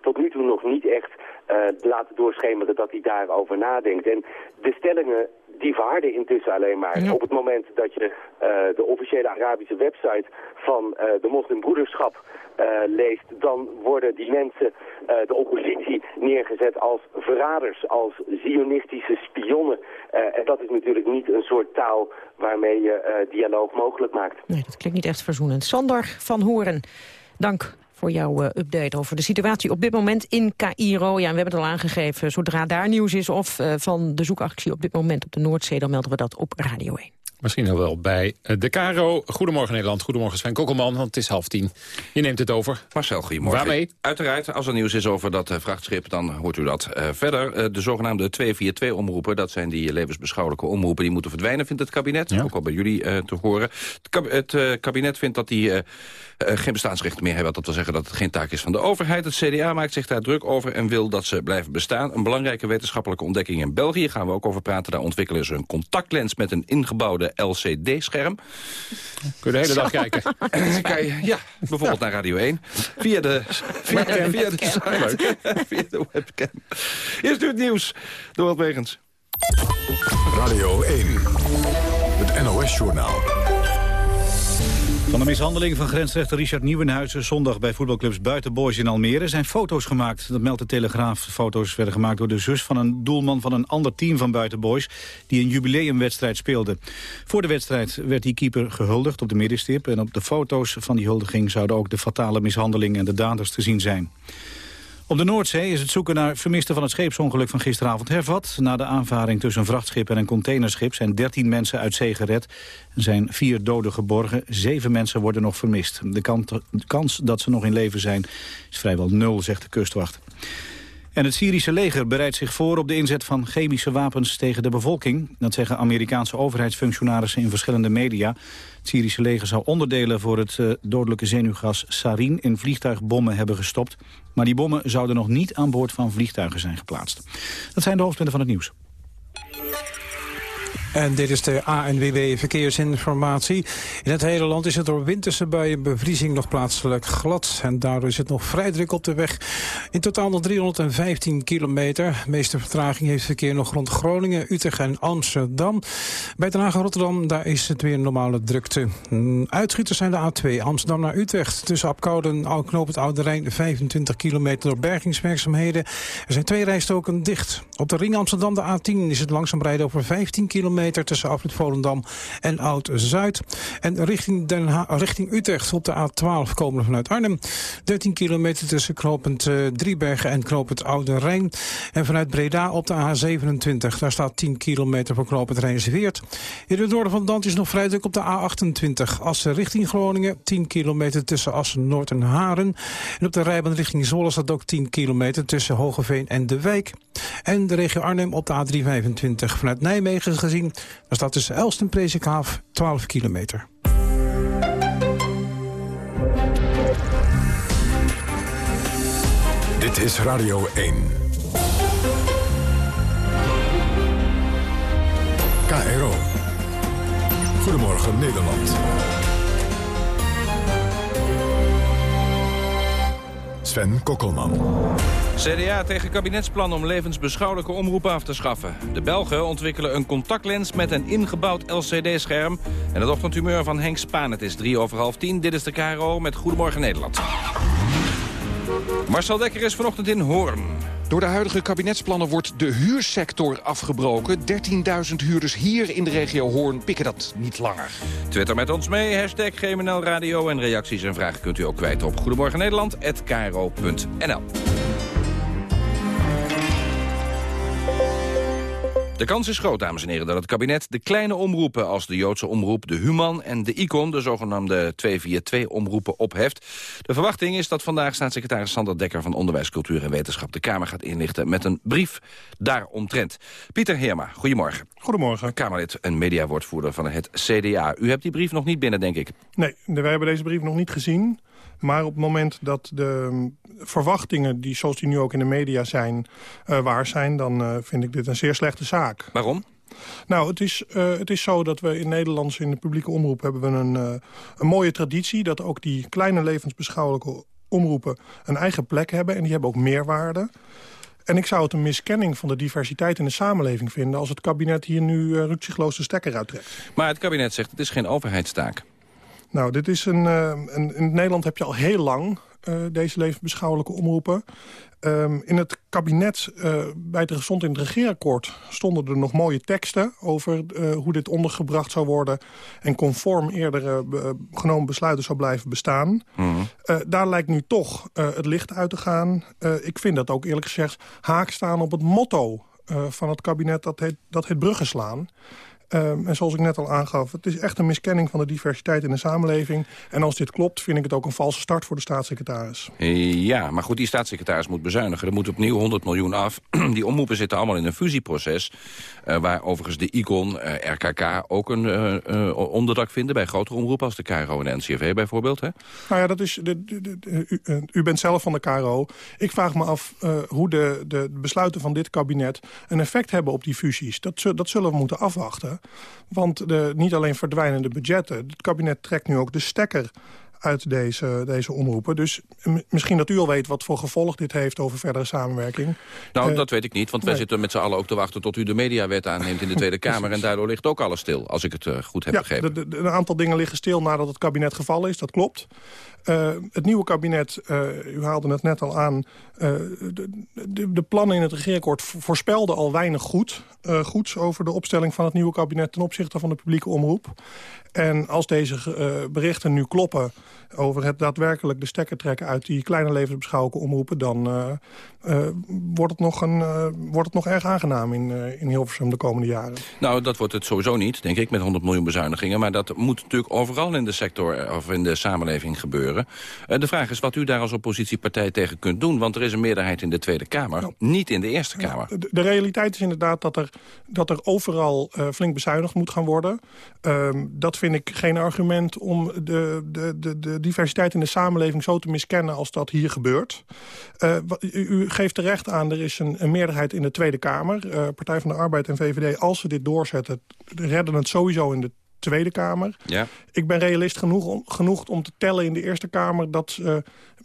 tot nu toe nog niet echt laten doorschemeren dat hij daarover nadenkt. En de stellingen die verharden intussen alleen maar. Op het moment dat je de officiële Arabische website van de moslimbroederschap leest, dan worden die mensen, de oppositie, neergezet als verraders, als zionistische spionnen. en dat is natuurlijk niet een soort taal waarmee je dialoog mogelijk maakt. Nee, dat klinkt niet echt verzoenend. Sander van Horen, dank voor jouw uh, update over de situatie op dit moment in Cairo. Ja, we hebben het al aangegeven, zodra daar nieuws is... of uh, van de zoekactie op dit moment op de Noordzee... dan melden we dat op Radio 1. Misschien al wel bij eh, de Caro. Goedemorgen Nederland, goedemorgen Sven Kokkelman, want het is half tien. Je neemt het over. Marcel, goedemorgen. Waarmee? Uiteraard, als er nieuws is over dat vrachtschip, dan hoort u dat. Uh, verder, de zogenaamde 242-omroepen, dat zijn die levensbeschouwelijke omroepen... die moeten verdwijnen, vindt het kabinet. Ja. Ook al bij jullie te horen. Het, kab het kabinet vindt dat die geen bestaansrecht meer hebben. Dat wil zeggen dat het geen taak is van de overheid. Het CDA maakt zich daar druk over en wil dat ze blijven bestaan. Een belangrijke wetenschappelijke ontdekking in België gaan we ook over praten. Daar ontwikkelen ze een contactlens met een ingebouwde LCD-scherm. Kun je de hele dag kijken? ja, bijvoorbeeld naar Radio 1. Via de, via, via, via de site. via de webcam. Eerst nu het nieuws. Door wat wegens. Radio 1. Het NOS-journaal. Van de mishandeling van grensrechter Richard Nieuwenhuizen... zondag bij voetbalclubs Buitenboys in Almere zijn foto's gemaakt. Dat meldt de Telegraaf. Foto's werden gemaakt door de zus van een doelman van een ander team van Buitenboys... die een jubileumwedstrijd speelde. Voor de wedstrijd werd die keeper gehuldigd op de middenstip... en op de foto's van die huldiging zouden ook de fatale mishandeling en de daders te zien zijn. Op de Noordzee is het zoeken naar vermisten van het scheepsongeluk van gisteravond hervat. Na de aanvaring tussen een vrachtschip en een containerschip zijn 13 mensen uit zee gered. Er zijn vier doden geborgen, zeven mensen worden nog vermist. De kans dat ze nog in leven zijn is vrijwel nul, zegt de kustwacht. En het Syrische leger bereidt zich voor op de inzet van chemische wapens tegen de bevolking. Dat zeggen Amerikaanse overheidsfunctionarissen in verschillende media. Het Syrische leger zou onderdelen voor het uh, dodelijke zenuwgas sarin in vliegtuigbommen hebben gestopt. Maar die bommen zouden nog niet aan boord van vliegtuigen zijn geplaatst. Dat zijn de hoofdpunten van het nieuws. En dit is de ANWB Verkeersinformatie. In het hele land is het door winterse buien bevriezing nog plaatselijk glad. En daardoor is het nog vrij druk op de weg. In totaal nog 315 kilometer. De meeste vertraging heeft verkeer nog rond Groningen, Utrecht en Amsterdam. Bij Den Haag en Rotterdam daar is het weer normale drukte. Mm, uitschieters zijn de A2 Amsterdam naar Utrecht. Tussen Apkoude en Knoop het Oude Rijn 25 kilometer door bergingswerkzaamheden. Er zijn twee rijstoken dicht. Op de ring Amsterdam de A10 is het langzaam rijden over 15 kilometer tussen Afrit Volendam en Oud-Zuid. En richting, richting Utrecht op de A12 komen vanuit Arnhem. 13 kilometer tussen knooppunt uh, Driebergen en knooppunt Oude Rijn. En vanuit Breda op de A27. Daar staat 10 kilometer voor knooppunt Rijnsweert. In het noorden van land is nog vrij druk op de A28. Assen richting Groningen. 10 kilometer tussen Assen Noord en Haren. En op de rijbaan richting Zwolle staat ook 10 kilometer tussen Hogeveen en De Wijk. En de regio Arnhem op de A325 vanuit Nijmegen gezien. Daar staat tussen Elst en Presikhaaf 12 kilometer. Dit is Radio 1. KRO. Goedemorgen Nederland. Sven Kokkelman. CDA tegen kabinetsplan om levensbeschouwelijke omroepen af te schaffen. De Belgen ontwikkelen een contactlens met een ingebouwd LCD-scherm. En het ochtendhumeur van Henk Spaan. Het is drie over half tien. Dit is de KRO met Goedemorgen Nederland. Marcel Dekker is vanochtend in Hoorn. Door de huidige kabinetsplannen wordt de huursector afgebroken. 13.000 huurders hier in de regio Hoorn pikken dat niet langer. Twitter met ons mee, hashtag GMNL Radio. En reacties en vragen kunt u ook kwijt op Goedemorgen Nederland@kro.nl. De kans is groot, dames en heren, dat het kabinet de kleine omroepen... als de Joodse omroep, de Human en de Icon... de zogenaamde 242-omroepen opheft. De verwachting is dat vandaag staatssecretaris Sander Dekker... van Onderwijs, Cultuur en Wetenschap de Kamer gaat inlichten... met een brief daaromtrent. Pieter Heerma, goedemorgen. Goedemorgen. Kamerlid en mediawoordvoerder van het CDA. U hebt die brief nog niet binnen, denk ik. Nee, wij hebben deze brief nog niet gezien. Maar op het moment dat de verwachtingen, die, zoals die nu ook in de media zijn, uh, waar zijn... dan uh, vind ik dit een zeer slechte zaak. Waarom? Nou, het is, uh, het is zo dat we in Nederland in de publieke omroep... hebben we een, een mooie traditie dat ook die kleine levensbeschouwelijke omroepen... een eigen plek hebben en die hebben ook meerwaarde. En ik zou het een miskenning van de diversiteit in de samenleving vinden... als het kabinet hier nu uh, de stekker uittrekt. Maar het kabinet zegt het is geen overheidstaak. Nou, dit is een, uh, een, in Nederland heb je al heel lang uh, deze levensbeschouwelijke omroepen. Um, in het kabinet uh, bij het gezond in het regeerakkoord stonden er nog mooie teksten over uh, hoe dit ondergebracht zou worden en conform eerdere genomen besluiten zou blijven bestaan. Mm. daar lijkt nu toch het licht uit te gaan. ik vind dat ook eerlijk gezegd haak staan op het motto van het kabinet dat heet, dat heet bruggen slaan. Um, en zoals ik net al aangaf, het is echt een miskenning van de diversiteit in de samenleving. En als dit klopt, vind ik het ook een valse start voor de staatssecretaris. Ja, maar goed, die staatssecretaris moet bezuinigen. Er moet opnieuw 100 miljoen af. die omroepen zitten allemaal in een fusieproces. Uh, waar overigens de ICON, uh, RKK ook een uh, onderdak vinden... bij grotere omroepen als de KRO en de NCRV bijvoorbeeld. Hè? Nou ja, dat is de, de, de, u, u, bent zelf van de KRO. Ik vraag me af hoe de, de besluiten van dit kabinet... een effect hebben op die fusies. Dat, dat zullen we moeten afwachten. Want de, niet alleen verdwijnen de budgetten. Het kabinet trekt nu ook de stekker uit deze, deze omroepen. Dus misschien dat u al weet wat voor gevolg dit heeft over verdere samenwerking. Nou, uh, dat weet ik niet, want wij nee. zitten met z'n allen ook te wachten... tot u de mediawet aanneemt in de Tweede Kamer... en daardoor ligt ook alles stil, als ik het uh, goed heb ja, begrepen. Een aantal dingen liggen stil nadat het kabinet gevallen is, dat klopt. Uh, het nieuwe kabinet, u haalde het net al aan... De, de, de, plannen in het regeerakkoord voorspelden al weinig goed, goeds... over de opstelling van het nieuwe kabinet ten opzichte van de publieke omroep. En als deze berichten nu kloppen over het daadwerkelijk de stekker trekken uit die kleine levensbeschouwelijke omroepen... dan wordt, het nog een, wordt het nog erg aangenaam in, in Hilversum de komende jaren. Nou, dat wordt het sowieso niet, denk ik, met 100 miljoen bezuinigingen. Maar dat moet natuurlijk overal in de sector of in de samenleving gebeuren. De vraag is wat u daar als oppositiepartij tegen kunt doen. Want er is een meerderheid in de Tweede Kamer, ja. niet in de Eerste Kamer. De, de, realiteit is inderdaad dat er, dat er overal flink bezuinigd moet gaan worden. Ehm, dat vind ik geen argument om de, de, de, de diversiteit in de samenleving zo te miskennen als dat hier gebeurt. Uh, u geeft terecht aan, er is een, een meerderheid in de Tweede Kamer. Uh, Partij van de Arbeid en VVD, als ze dit doorzetten, redden het sowieso in de Tweede Kamer. Ja. Ik ben realist genoeg om, genoeg om te tellen in de Eerste Kamer... dat uh,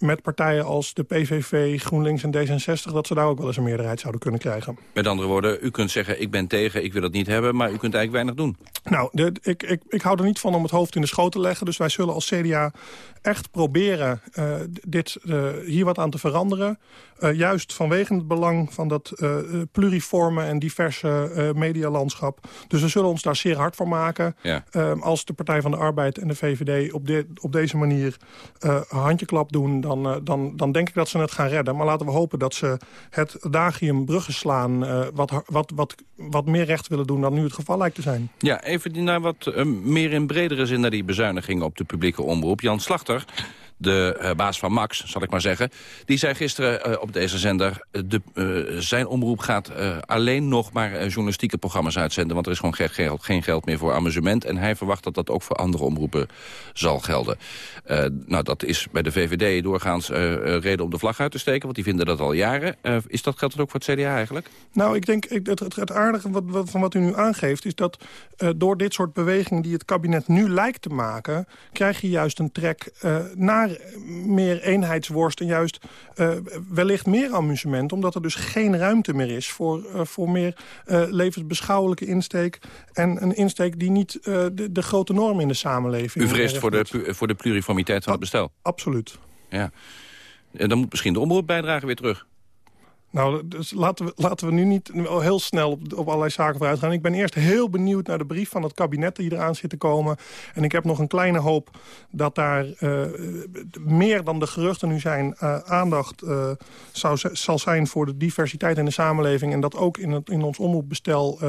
met partijen als de PVV, GroenLinks en D66... dat ze daar ook wel eens een meerderheid zouden kunnen krijgen. Met andere woorden, u kunt zeggen ik ben tegen, ik wil het niet hebben... maar u kunt eigenlijk weinig doen. Nou, de, ik, ik, ik hou er niet van om het hoofd in de schoot te leggen. Dus wij zullen als CDA echt proberen uh, dit, uh, hier wat aan te veranderen. Uh, juist vanwege het belang van dat pluriforme en diverse medialandschap. Dus we zullen ons daar zeer hard voor maken. Ja. als de Partij van de Arbeid en de VVD op, dit, op deze manier handjeklap doen... Dan, dan, dan denk ik dat ze het gaan redden. Maar laten we hopen dat ze het dagium bruggen slaan... wat, wat, wat, wat meer recht willen doen dan nu het geval lijkt te zijn. Ja, even naar wat uh, meer in bredere zin naar die bezuinigingen op de publieke omroep. Jan Slachter, de uh, baas van Max, zal ik maar zeggen... die zei gisteren uh, op deze zender... De, uh, zijn omroep gaat alleen nog maar journalistieke programma's uitzenden... want er is gewoon geen geld, geen geld meer voor amusement... en hij verwacht dat dat ook voor andere omroepen zal gelden. nou, dat is bij de VVD doorgaans reden om de vlag uit te steken... want die vinden dat al jaren. is dat geldt dat ook voor het CDA eigenlijk? Nou, ik denk, ik, het, het, het aardige wat, wat, van wat u nu aangeeft... is dat door dit soort bewegingen die het kabinet nu lijkt te maken... krijg je juist een trek naar meer eenheidsworst en juist uh, wellicht meer amusement. Omdat er dus geen ruimte meer is voor, uh, voor meer uh, levensbeschouwelijke insteek. En een insteek die niet de, de, grote norm in de samenleving... U vreest voor de, voor de pluriformiteit van het bestel? Absoluut. Ja. En dan moet misschien de omroepbijdrage weer terug. Nou, dus laten we, laten we nu niet heel snel op, op allerlei zaken vooruit gaan. Ik ben eerst heel benieuwd naar de brief van het kabinet die eraan zit te komen. En ik heb nog een kleine hoop dat daar uh, meer dan de geruchten nu zijn... Uh, aandacht uh, zou, zal zijn voor de diversiteit in de samenleving... en dat ook in, het, in ons omroepbestel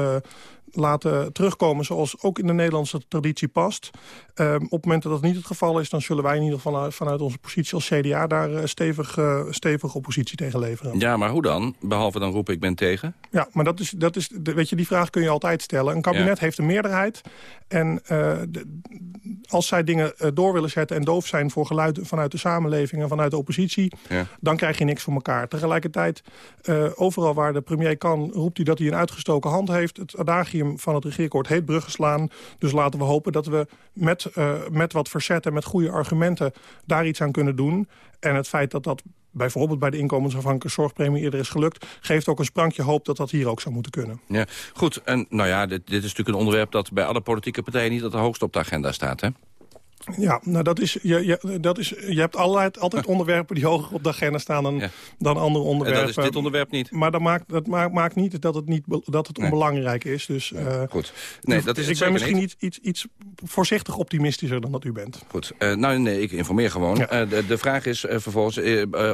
laten terugkomen zoals ook in de Nederlandse traditie past. Um, op het moment dat dat niet het geval is... dan zullen wij in ieder geval vanuit onze positie als CDA... daar uh, stevig, uh, stevig oppositie tegen leveren. Ja, maar hoe dan? Behalve dan roepen ik ben tegen? Ja, maar dat is, dat is, weet je, die vraag kun je altijd stellen. Een kabinet ja. heeft een meerderheid. En uh, de, als zij dingen door willen zetten en doof zijn... voor geluid vanuit de samenleving en vanuit de oppositie... Ja. dan krijg je niks voor elkaar. Tegelijkertijd, overal waar de premier kan... roept hij dat hij een uitgestoken hand heeft. Het adagium van het regeerakkoord heet bruggen slaan. Dus laten we hopen dat we met, uh, met wat verzet en met goede argumenten daar iets aan kunnen doen. En het feit dat dat bijvoorbeeld bij de inkomensafhankelijke zorgpremie eerder is gelukt... geeft ook een sprankje hoop dat dat hier ook zou moeten kunnen. Ja, goed. En nou ja, dit, dit is natuurlijk een onderwerp dat bij alle politieke partijen niet het hoogst op de agenda staat, hè? Ja, nou dat is, je, je, dat is, je hebt altijd, altijd onderwerpen die hoger op de agenda staan dan, dan andere onderwerpen. En dat is dit onderwerp niet. Maar dat maakt, dat maakt, maakt niet dat het, niet, dat het onbelangrijk is. Dus, uh, Goed. Nee, dat is ik ben misschien niet. iets, iets voorzichtig optimistischer dan dat u bent. Goed. Uh, nou nee, ik informeer gewoon. Ja. Uh, de, de, vraag is vervolgens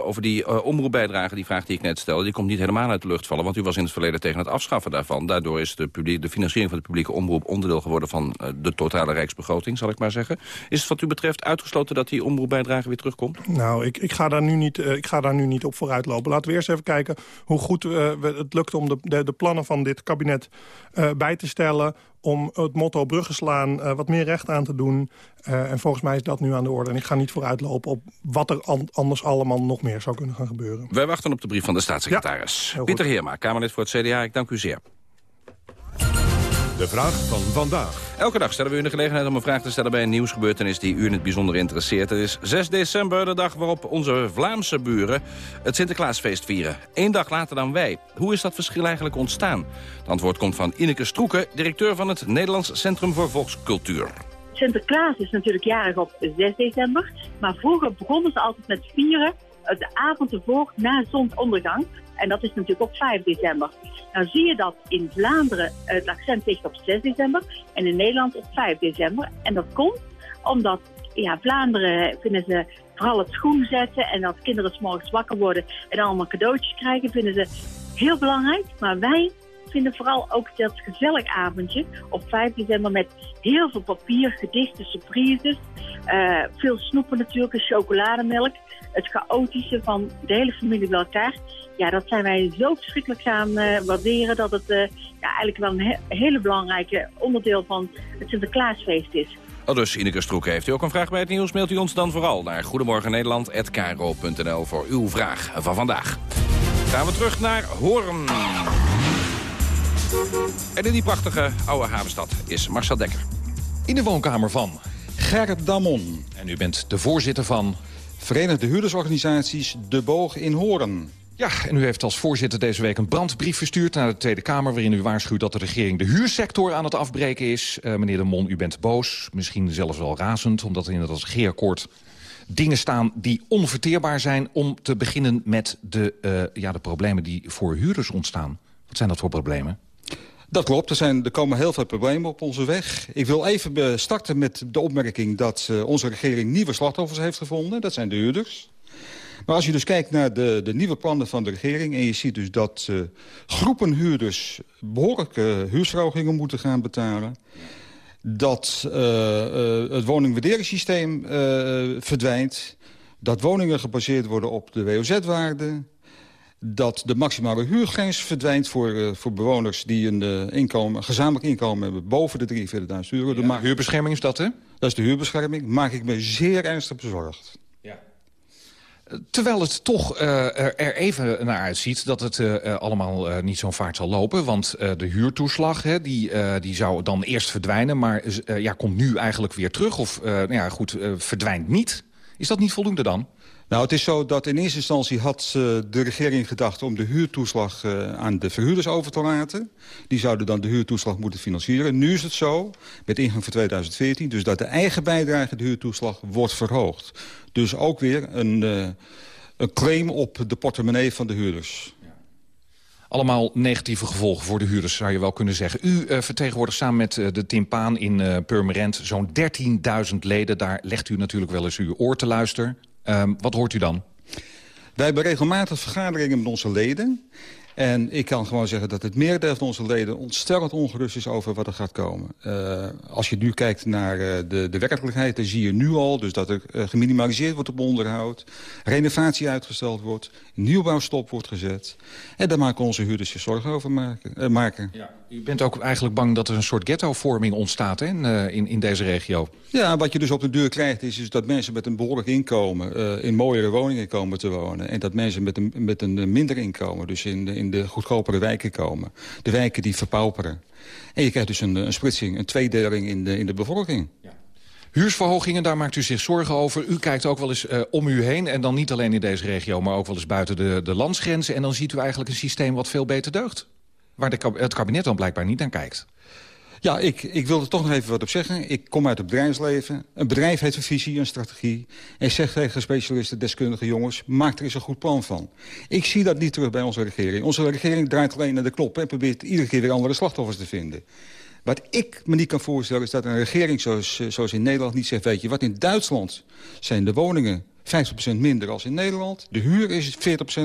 over die omroepbijdrage, die vraag die ik net stelde... die komt niet helemaal uit de lucht vallen. Want u was in het verleden tegen het afschaffen daarvan. Daardoor is de, publiek, de financiering van de publieke omroep onderdeel geworden... van de totale rijksbegroting, zal ik maar zeggen. Is is wat u betreft uitgesloten dat die omroepbijdrage weer terugkomt? Nou, ik, ik, ga, daar nu niet, uh, ik ga daar nu niet op vooruitlopen. Laten we eerst even kijken hoe goed uh, het lukt om de, de, de, plannen van dit kabinet uh, bij te stellen om het motto bruggen slaan uh, wat meer recht aan te doen. Uh, en volgens mij is dat nu aan de orde. En ik ga niet vooruitlopen op wat er an anders allemaal nog meer zou kunnen gaan gebeuren. Wij wachten op de brief van de staatssecretaris. Ja, Pieter Heerma, Kamerlid voor het CDA. Ik dank u zeer. De vraag van vandaag. Elke dag stellen we u de gelegenheid om een vraag te stellen bij een nieuwsgebeurtenis die u in het bijzonder interesseert. Het is 6 december, de dag waarop onze Vlaamse buren het Sinterklaasfeest vieren. Eén dag later dan wij. Hoe is dat verschil eigenlijk ontstaan? Het antwoord komt van Ineke Stroeken, directeur van het Nederlands Centrum voor Volkscultuur. Sinterklaas is natuurlijk jarig op 6 december, maar vroeger begonnen ze altijd met vieren de avond ervoor na zonsondergang. En dat is natuurlijk op 5 december. Nou zie je dat in Vlaanderen het accent ligt op 6 december en in Nederland op 5 december. En dat komt omdat ja, Vlaanderen vinden ze vooral het schoen zetten en dat kinderen s'morgens wakker worden en allemaal cadeautjes krijgen, vinden ze heel belangrijk. Maar wij vinden vooral ook dat gezellig avondje op 5 december met heel veel papier, gedichten, surprises. Uh, veel snoepen natuurlijk, chocolademelk. Het chaotische van de hele familie bij elkaar. Ja, dat zijn wij zo verschrikkelijk gaan uh, waarderen dat het uh, ja, eigenlijk wel een he hele belangrijke onderdeel van het Sinterklaasfeest is. Al dus Ineke Stroek heeft u ook een vraag bij het nieuws, mailt u ons dan vooral naar goedemorgennederland.kro.nl voor uw vraag van vandaag. Gaan we terug naar Hoorn. En in die prachtige oude havenstad is Marcel Dekker. In de woonkamer van Gerrit Damon. En u bent de voorzitter van... Verenigde Huurdersorganisaties De Boog in Hoorn. Ja, en u heeft als voorzitter deze week een brandbrief verstuurd naar de Tweede Kamer... waarin u waarschuwt dat de regering de huursector aan het afbreken is. Uh, meneer de Mon, u bent boos, misschien zelfs wel razend... omdat er in het regeerakkoord dingen staan die onverteerbaar zijn... om te beginnen met de, uh, ja, de problemen die voor huurders ontstaan. Wat zijn dat voor problemen? Dat klopt, er, zijn, er komen heel veel problemen op onze weg. Ik wil even starten met de opmerking dat uh, onze regering nieuwe slachtoffers heeft gevonden. Dat zijn de huurders. Maar als je dus kijkt naar de, de nieuwe plannen van de regering... en je ziet dus dat uh, groepen huurders behoorlijke huursverhogingen moeten gaan betalen... dat uh, het woningwaarderingssysteem verdwijnt... dat woningen gebaseerd worden op de WOZ-waarde dat de maximale huurgrens verdwijnt voor, uh, voor bewoners die een uh, inkomen, gezamenlijk inkomen hebben boven de 43.000 euro. Ja, huurbescherming is dat, hè? Dat is de huurbescherming. Maak ik me zeer ernstig bezorgd. Ja. Terwijl het toch uh, er even naar uitziet dat het uh, allemaal uh, niet zo'n vaart zal lopen. Want de huurtoeslag hè, die, die zou dan eerst verdwijnen, maar ja, komt nu eigenlijk weer terug. Of nou ja, goed, verdwijnt niet. Is dat niet voldoende dan? Nou, het is zo dat in eerste instantie had uh, de regering gedacht... om de huurtoeslag uh, aan de verhuurders over te laten. Die zouden dan de huurtoeslag moeten financieren. Nu is het zo, met ingang van 2014... dus dat de eigen bijdrage de huurtoeslag wordt verhoogd. Dus ook weer een, uh, een claim op de portemonnee van de huurders. Allemaal negatieve gevolgen voor de huurders, zou je wel kunnen zeggen. U uh, vertegenwoordigt samen met uh, de Timpaan in uh, Purmerend zo'n 13.000 leden. Daar legt u natuurlijk wel eens uw oor te luisteren. Um, wat hoort u dan? Wij hebben regelmatig vergaderingen met onze leden. En ik kan gewoon zeggen dat het meerdere van onze leden ontstellend ongerust is over wat er gaat komen. Uh, als je nu kijkt naar uh, de, de werkelijkheid, dan zie je nu al dus dat er uh, geminimaliseerd wordt op onderhoud. Renovatie uitgesteld wordt, nieuwbouwstop wordt gezet. En daar maken onze huurders zich zorgen over maken. maken. Ja. U bent ook eigenlijk bang dat er een soort ghettovorming ontstaat hè, in, in, in, deze regio? Ja, wat je dus op de deur krijgt is, is dat mensen met een behoorlijk inkomen... in mooiere woningen komen te wonen. En dat mensen met een, met een minder inkomen, dus in, in de goedkopere wijken komen. De wijken die verpauperen. En je krijgt dus een, een splitsing, een tweedeling in de, in de bevolking. Ja. Huursverhogingen, daar maakt u zich zorgen over. U kijkt ook wel eens uh, om u heen. En dan niet alleen in deze regio, maar ook wel eens buiten de, de landsgrenzen. En dan ziet u eigenlijk een systeem wat veel beter deugt. Waar de, het kabinet dan blijkbaar niet naar kijkt. Ja, ik, ik wil er toch nog even wat op zeggen. Ik kom uit het bedrijfsleven. Een bedrijf heeft een visie, een strategie. En zegt tegen specialisten, deskundige jongens... maak er eens een goed plan van. Ik zie dat niet terug bij onze regering. Onze regering draait alleen naar de knop... en probeert iedere keer weer andere slachtoffers te vinden. Wat ik me niet kan voorstellen is dat een regering zoals, zoals in Nederland niet zegt... weet je wat, in Duitsland zijn de woningen 50% minder als in Nederland. De huur is 40%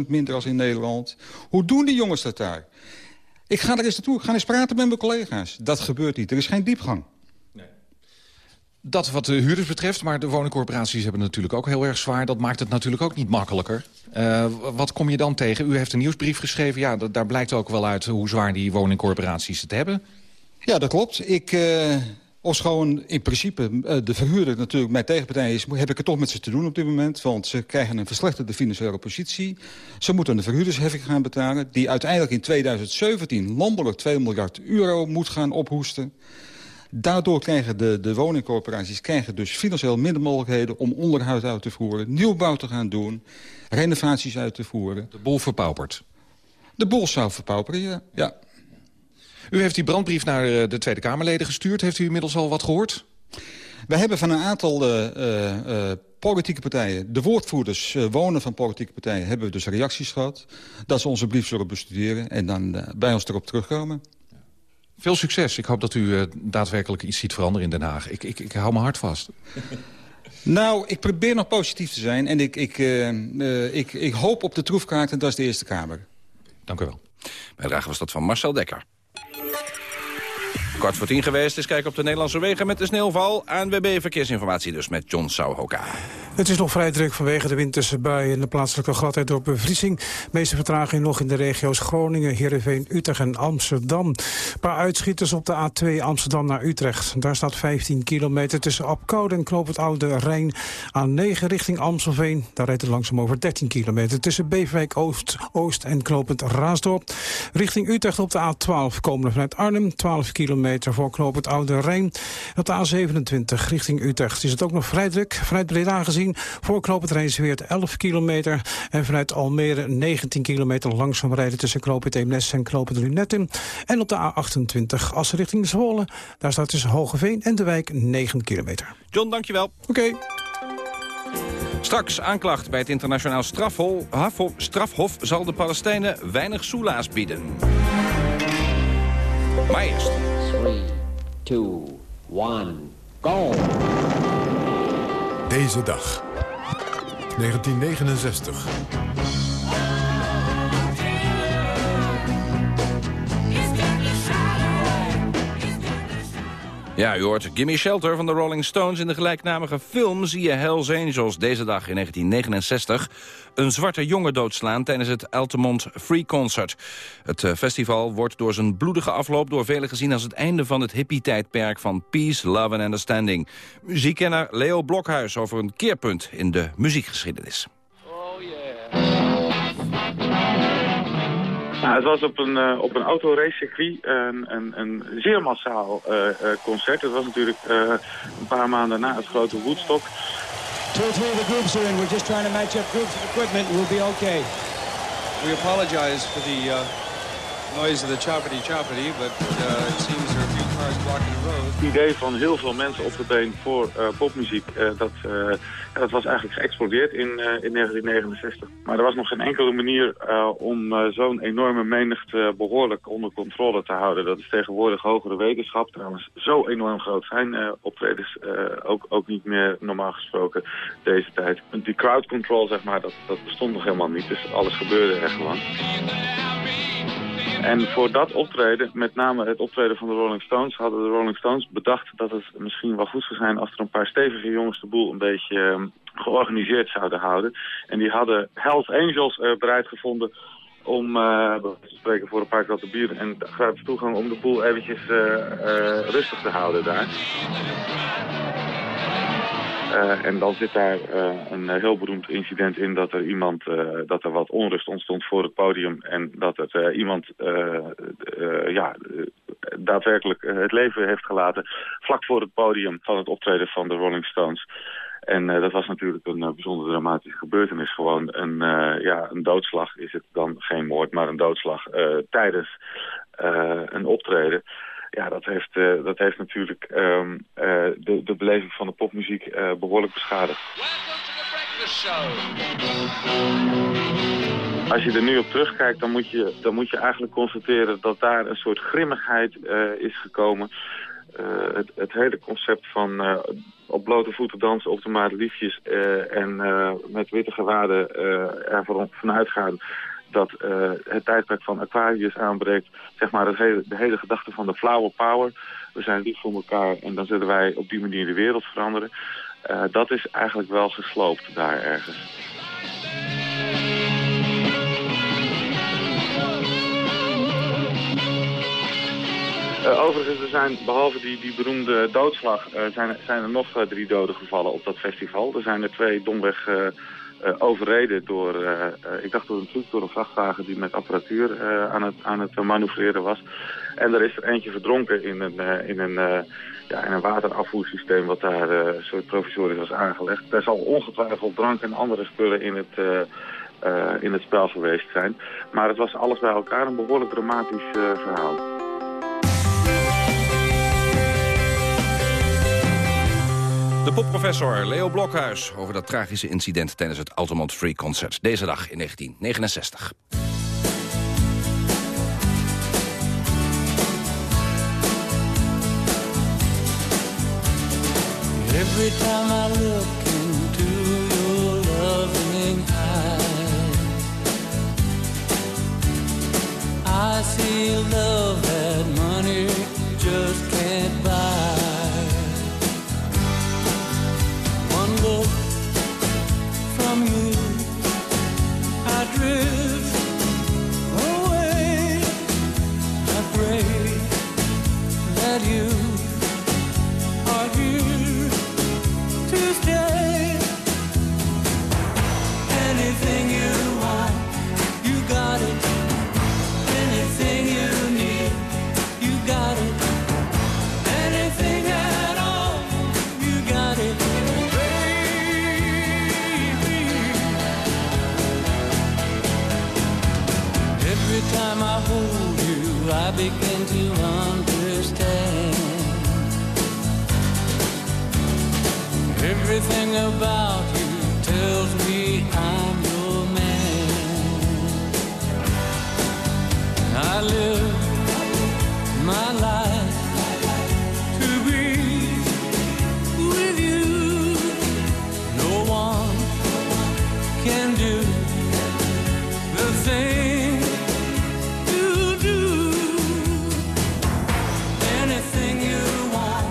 minder als in Nederland. Hoe doen die jongens dat daar? Ik ga er eens naartoe, ik ga eens praten met mijn collega's. Dat gebeurt niet, er is geen diepgang. Nee. Dat wat de huurders betreft, maar de woningcorporaties hebben het natuurlijk ook heel erg zwaar. Dat maakt het natuurlijk ook niet makkelijker. Uh, wat kom je dan tegen? U heeft een nieuwsbrief geschreven. Ja, daar blijkt ook wel uit hoe zwaar die woningcorporaties het hebben. Ja, dat klopt. Ik, uh, of gewoon in principe uh, de verhuurder natuurlijk mijn tegenpartij is... heb ik het toch met ze te doen op dit moment. Want ze krijgen een verslechterde financiële positie. Ze moeten de verhuurdersheffing gaan betalen... die uiteindelijk in 2017 landelijk 2 miljard euro moet gaan ophoesten. Daardoor krijgen de, de woningcorporaties krijgen dus financieel minder mogelijkheden... om onderhoud uit te voeren, nieuwbouw te gaan doen... renovaties uit te voeren. De boel verpaupert. De boel zou verpauperen, ja. ja. U heeft die brandbrief naar eh, de Tweede Kamerleden gestuurd. Heeft u inmiddels al wat gehoord? We hebben van een aantal uh, uh, politieke partijen... de woordvoerders wonen van politieke partijen... hebben we dus reacties gehad. Dat ze onze brief zullen bestuderen en dan bij ons erop terugkomen. Veel succes. Ik hoop dat u daadwerkelijk iets ziet veranderen in Den Haag. Ik, ik, ik hou mijn hart vast. Nou, ik probeer nog positief te zijn. En ik, ik, ik, ik hoop op de troefkaart en dat is de Eerste Kamer. Dank u wel. Bijdrage was dat van Marcel Dekker. Kwart voor tien geweest is kijken op de Nederlandse wegen met de sneeuwval. ANWB Verkeersinformatie dus met John Sauhoka. Het is nog vrij druk vanwege de winterse bui en de plaatselijke gladheid door bevriezing. Meeste vertraging nog in de regio's Groningen, Heerenveen, Utrecht en Amsterdam. Een paar uitschieters op de A2 Amsterdam naar Utrecht. Daar staat 15 kilometer tussen Apkoude en Knoop Oude Rijn. A9 richting Amstelveen, daar rijdt het langzaam over 13 kilometer. Tussen Beverwijk Oost, Oost en Knopend Raasdorp. Richting Utrecht op de A12 komen vanuit Arnhem, 12 kilometer voor Knoop het Oude Rijn. Op de A27 richting Utrecht is het ook nog vrij druk. Vanuit Breda gezien voor knooppunt Rijnsweert 11 kilometer. En vanuit Almere 19 kilometer langzaam rijden tussen knooppunt Eemnes en knooppunt Lunetten. En op de A28 als richting Zwolle. Daar staat tussen Hogeveen en de wijk 9 kilometer. John, dankjewel. Oké. Straks aanklacht bij het internationaal strafhof, strafhof zal de Palestijnen weinig soelaas bieden. Maar eerst. 3, 2, 1, go! Deze dag. 1969. Ja, u hoort Gimme Shelter van de Rolling Stones in de gelijknamige film zie je Hells Angels deze dag in 1969 een zwarte jongen doodslaan tijdens het Altamont Free Concert. Het eh, festival wordt door zijn bloedige afloop door velen gezien als het einde van het hippie-tijdperk van Peace, Love and Understanding. Muziekkenner Leo Blokhuis over een keerpunt in de muziekgeschiedenis. Nou, het was op een, uh, op een autoracecircuit een, een, een zeer massaal uh, uh, concert. Het was natuurlijk een paar maanden na het grote Woodstock. Two or three of the groups are in. We're just trying to match up groups of equipment. We'll be okay. We apologize for the noise of the choppity choppity, but it seems there are a few Het idee van heel veel mensen op de been voor popmuziek, dat dat was eigenlijk geëxplodeerd in, in 1969. Maar er was nog geen enkele manier om zo'n enorme menigte behoorlijk onder controle te houden. Dat is tegenwoordig hogere wetenschap. Trouwens, zo enorm groot zijn optredens ook, ook niet meer normaal gesproken deze tijd. Die crowd control, zeg maar, dat, dat bestond nog helemaal niet. Dus alles gebeurde er gewoon. En voor dat optreden, met name het optreden van de Rolling Stones, hadden de Rolling Stones bedacht dat het misschien wel goed zou zijn als er een paar stevige jongens de boel een beetje um, georganiseerd zouden houden. En die hadden Hells Angels uh, bereid gevonden om, uh, te spreken voor een paar kratten bier en gratis toegang om de boel eventjes uh, rustig te houden daar. Uh, en dan zit daar uh, een heel beroemd incident in dat er iemand, uh, dat er wat onrust ontstond voor het podium. En dat het iemand, ja, daadwerkelijk het leven heeft gelaten... vlak voor het podium van het optreden van de Rolling Stones. En dat was natuurlijk een bijzonder dramatische gebeurtenis. Gewoon een, ja, een doodslag is het dan geen moord, maar een doodslag tijdens een optreden ja, dat heeft, uh, dat heeft natuurlijk um, uh, de, de beleving van de popmuziek uh, behoorlijk beschadigd. Als je er nu op terugkijkt, dan moet je, dan moet je eigenlijk constateren dat daar een soort grimmigheid is gekomen. het, het hele concept van op blote voeten dansen op de maat liefjes en met witte gewaden ervan vanuit gaan dat uh, het tijdperk van Aquarius aanbreekt. Zeg maar hele, de hele gedachte van de flower power. We zijn lief voor elkaar en dan zullen wij op die manier de wereld veranderen. Uh, dat is eigenlijk wel gesloopt daar ergens. Uh, overigens, er zijn behalve die, die beroemde doodslag, zijn, zijn er nog drie doden gevallen op dat festival. Er zijn er twee domweg overreden door, uh, uh, ik dacht door een door een vrachtwagen die met apparatuur aan het, aan het manoeuvreren was. En er is er eentje verdronken in een, in een, ja, in een waterafvoersysteem wat daar soort provisorisch was aangelegd. Er zal ongetwijfeld drank en andere spullen in het, in het spel geweest zijn. Maar het was alles bij elkaar een behoorlijk dramatisch verhaal. De popprofessor Leo Blokhuis over dat tragische incident tijdens het Altamont Free Concert. Deze dag in 1969. Every time I look into your loving eyes I see love about you tells me I'm your man. I live my life to be with you. No one can do the thing you do. Anything you want,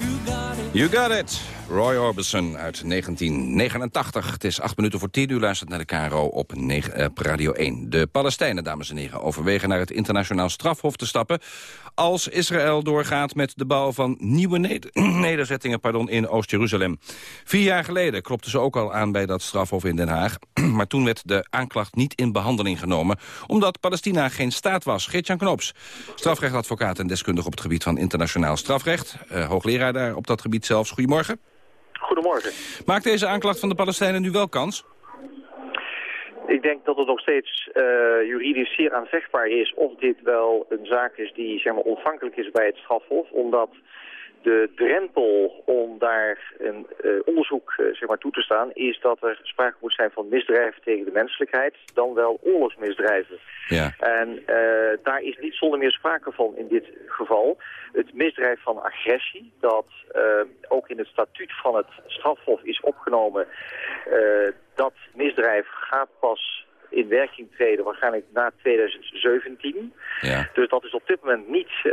you got it. You got it. Roy Orbison uit 1989. Het is acht minuten voor tien. U luistert naar de KRO op, 9, eh, op Radio 1. De Palestijnen, dames en heren, overwegen naar het internationaal strafhof te stappen... als Israël doorgaat met de bouw van nieuwe ned nederzettingen pardon, in Oost-Jeruzalem. Vier jaar geleden klopten ze ook al aan bij dat strafhof in Den Haag. maar toen werd de aanklacht niet in behandeling genomen... omdat Palestina geen staat was. Geert-Jan strafrechtadvocaat en deskundige op het gebied van internationaal strafrecht. Uh, hoogleraar daar op dat gebied zelfs. Goedemorgen. Goedemorgen. Maakt deze aanklacht van de Palestijnen nu wel kans? Ik denk dat het nog steeds uh, juridisch zeer aanvechtbaar is of dit wel een zaak is die zeg maar, ontvankelijk is bij het strafhof. Omdat de drempel om daar een uh, onderzoek uh, zeg maar, toe te staan is dat er sprake moet zijn van misdrijven tegen de menselijkheid, dan wel oorlogsmisdrijven. Ja. En uh, daar is niet zonder meer sprake van in dit geval. Het misdrijf van agressie, dat ook in het statuut van het strafhof is opgenomen, dat misdrijf gaat pas in werking treden waarschijnlijk na 2017. Ja. Dus dat is op dit moment niet uh,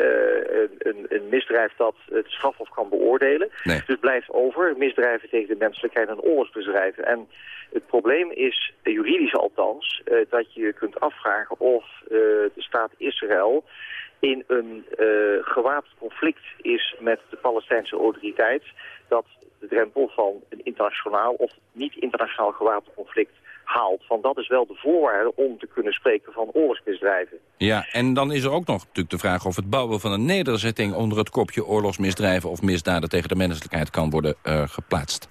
een, een, misdrijf dat het strafhof kan beoordelen. Nee. Dus blijft over misdrijven tegen de menselijkheid en oorlogsmisdrijven. En het probleem is, juridisch althans, uh, dat je kunt afvragen of uh, de staat Israël in een gewapend conflict is met de Palestijnse autoriteit... dat de drempel van een internationaal of niet internationaal gewapend conflict haalt. Want dat is wel de voorwaarde om te kunnen spreken van oorlogsmisdrijven. Ja, en dan is er ook nog natuurlijk de vraag of het bouwen van een nederzetting onder het kopje oorlogsmisdrijven of misdaden tegen de menselijkheid kan worden uh, geplaatst.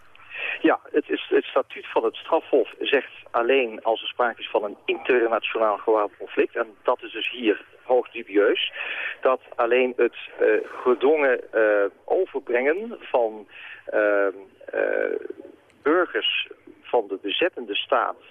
Ja, het, is, het statuut van het strafhof zegt alleen als er sprake is van een internationaal gewapend conflict. En dat is dus hier hoog dubieus. Dat alleen het uh, gedwongen uh, overbrengen van uh, burgers van de bezettende staat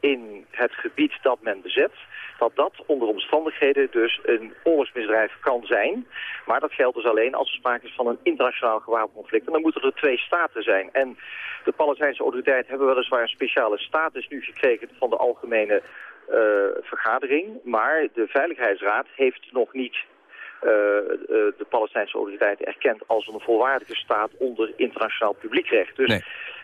in het gebied dat men bezet, dat dat onder omstandigheden dus een oorlogsmisdrijf kan zijn. Maar dat geldt dus alleen als er sprake is van een internationaal gewapend conflict. En dan moeten er twee staten zijn. En de Palestijnse autoriteiten hebben weliswaar een speciale status nu gekregen van de algemene uh, vergadering. Maar de Veiligheidsraad heeft nog niet uh, de Palestijnse autoriteiten erkend als een volwaardige staat onder internationaal publiekrecht. Dus.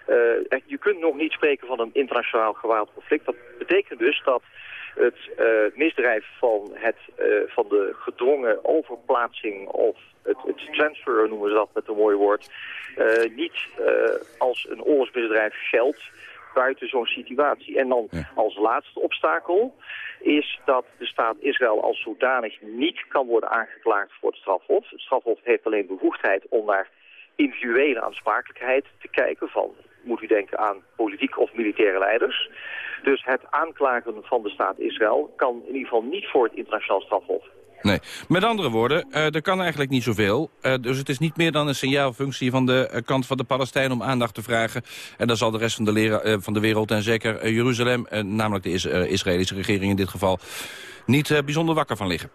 Uh, je kunt nog niet spreken van een internationaal gewapend conflict. Dat betekent dus dat het uh, misdrijf van, het, van de gedwongen overplaatsing of het, het transfer, noemen ze dat met een mooi woord, niet als een oorlogsmisdrijf geldt buiten zo'n situatie. En dan ja. als laatste obstakel is dat de staat Israël als zodanig niet kan worden aangeklaagd voor het strafhof. Het strafhof heeft alleen bevoegdheid om naar individuele aansprakelijkheid te kijken van, moet u denken aan politieke of militaire leiders. Dus het aanklagen van de staat Israël kan in ieder geval niet voor het internationaal strafhof. Nee. Met andere woorden, uh, er kan eigenlijk niet zoveel. Uh, dus het is niet meer dan een signaalfunctie van de uh, kant van de Palestijnen om aandacht te vragen. En dan zal de rest van de, van de wereld en zeker Jeruzalem, namelijk de is, Israëlische regering in dit geval, niet bijzonder wakker van liggen.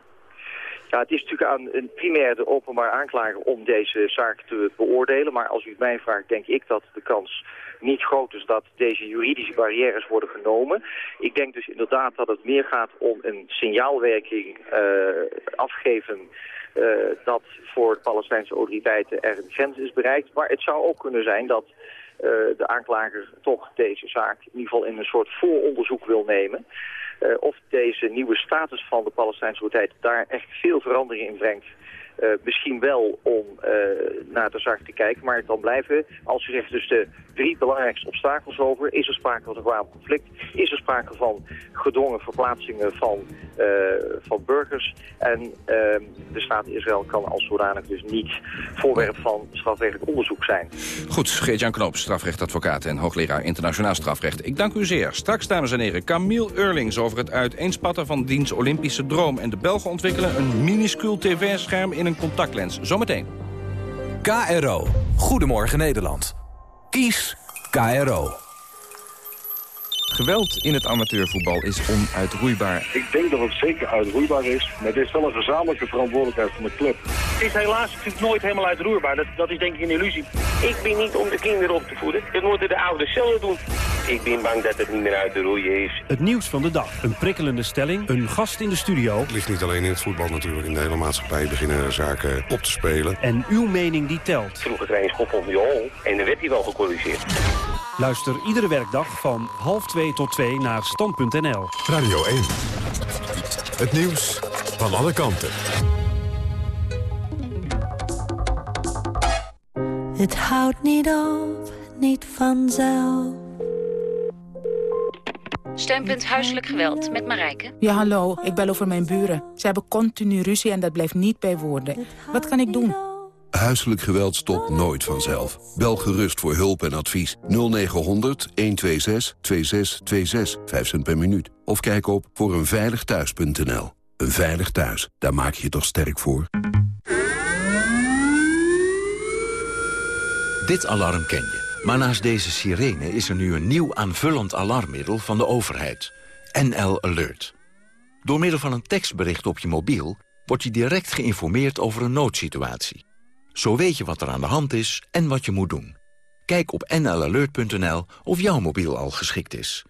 Het is natuurlijk aan een primair de openbaar aanklager om deze zaak te beoordelen. Maar als u het mij vraagt, denk ik dat de kans niet groot is dat deze juridische barrières worden genomen. Ik denk dus inderdaad dat het meer gaat om een signaalwerking uh, afgeven uh, dat voor de Palestijnse autoriteiten er een grens is bereikt. Maar het zou ook kunnen zijn dat uh, de aanklager toch deze zaak in ieder geval in een soort vooronderzoek wil nemen. Uh, of deze nieuwe status van de Palestijnse autoriteit daar echt veel verandering in brengt. Uh, misschien wel om uh, naar de zaak te kijken, maar dan blijven, als u zegt, dus de drie belangrijkste obstakels over. Is er sprake van een gewapend conflict? Is er sprake van gedwongen verplaatsingen van, uh, van burgers? En uh, de staat Israël kan als zodanig dus niet voorwerp van strafrechtelijk onderzoek zijn. Goed, Geert-Jan Knoop, strafrechtadvocaat en hoogleraar internationaal strafrecht. Ik dank u zeer. Straks, dames en heren, Camille Eurlings over het uiteenspatten van diens Olympische droom. En de Belgen ontwikkelen een minuscuul tv-scherm in een contactlens. Zometeen. KRO. Goedemorgen Nederland. Kies KRO. Geweld in het amateurvoetbal is onuitroeibaar. Ik denk dat het zeker uitroeibaar is, maar het is wel een gezamenlijke verantwoordelijkheid van de club. Het is helaas natuurlijk nooit helemaal uitroeibaar, dat, dat is denk ik een illusie. Ik ben niet om de kinderen op te voeden, dat moeten de ouders zelf doen. Ik ben bang dat het niet meer uit te roeien is. Het nieuws van de dag, een prikkelende stelling, een gast in de studio. Het ligt niet alleen in het voetbal natuurlijk, in de hele maatschappij beginnen zaken op te spelen. En uw mening die telt. Vroeger kreeg je schop op je en dan werd hij wel gecorrigeerd. Luister iedere werkdag van half 2 tot 2 naar stand.nl. Radio 1. Het nieuws van alle kanten. Het houdt niet op, niet vanzelf. Steunpunt Huiselijk Geweld met Marijke. Ja, hallo. Ik bel over mijn buren. Ze hebben continu ruzie en dat blijft niet bij woorden. Wat kan ik doen? Huiselijk geweld stopt nooit vanzelf. Bel gerust voor hulp en advies 0900 126 2626, 5 cent per minuut. Of kijk op voor eenveiligthuis.nl. Een veilig thuis, daar maak je je toch sterk voor? Dit alarm ken je. Maar naast deze sirene is er nu een nieuw aanvullend alarmmiddel van de overheid. NL Alert. Door middel van een tekstbericht op je mobiel... wordt je direct geïnformeerd over een noodsituatie. Zo weet je wat er aan de hand is en wat je moet doen. Kijk op nlalert.nl of jouw mobiel al geschikt is.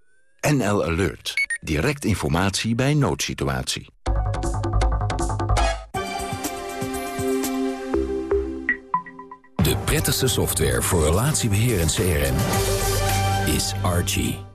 NL Alert. Direct informatie bij noodsituatie. De prettigste software voor relatiebeheer en CRM is Archie.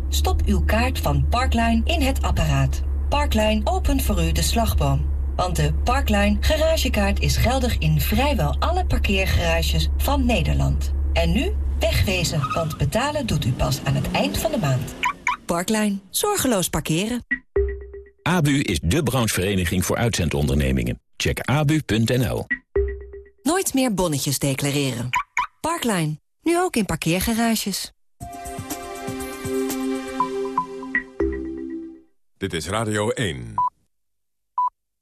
Stop uw kaart van Parkline in het apparaat. Parkline opent voor u de slagboom. Want de Parkline garagekaart is geldig in vrijwel alle parkeergarages van Nederland. En nu wegwezen, want betalen doet u pas aan het eind van de maand. Parkline. Zorgeloos parkeren. ABU is de branchevereniging voor uitzendondernemingen. Check abu.nl. Nooit meer bonnetjes declareren. Parkline. Nu ook in parkeergarages. Dit is Radio 1.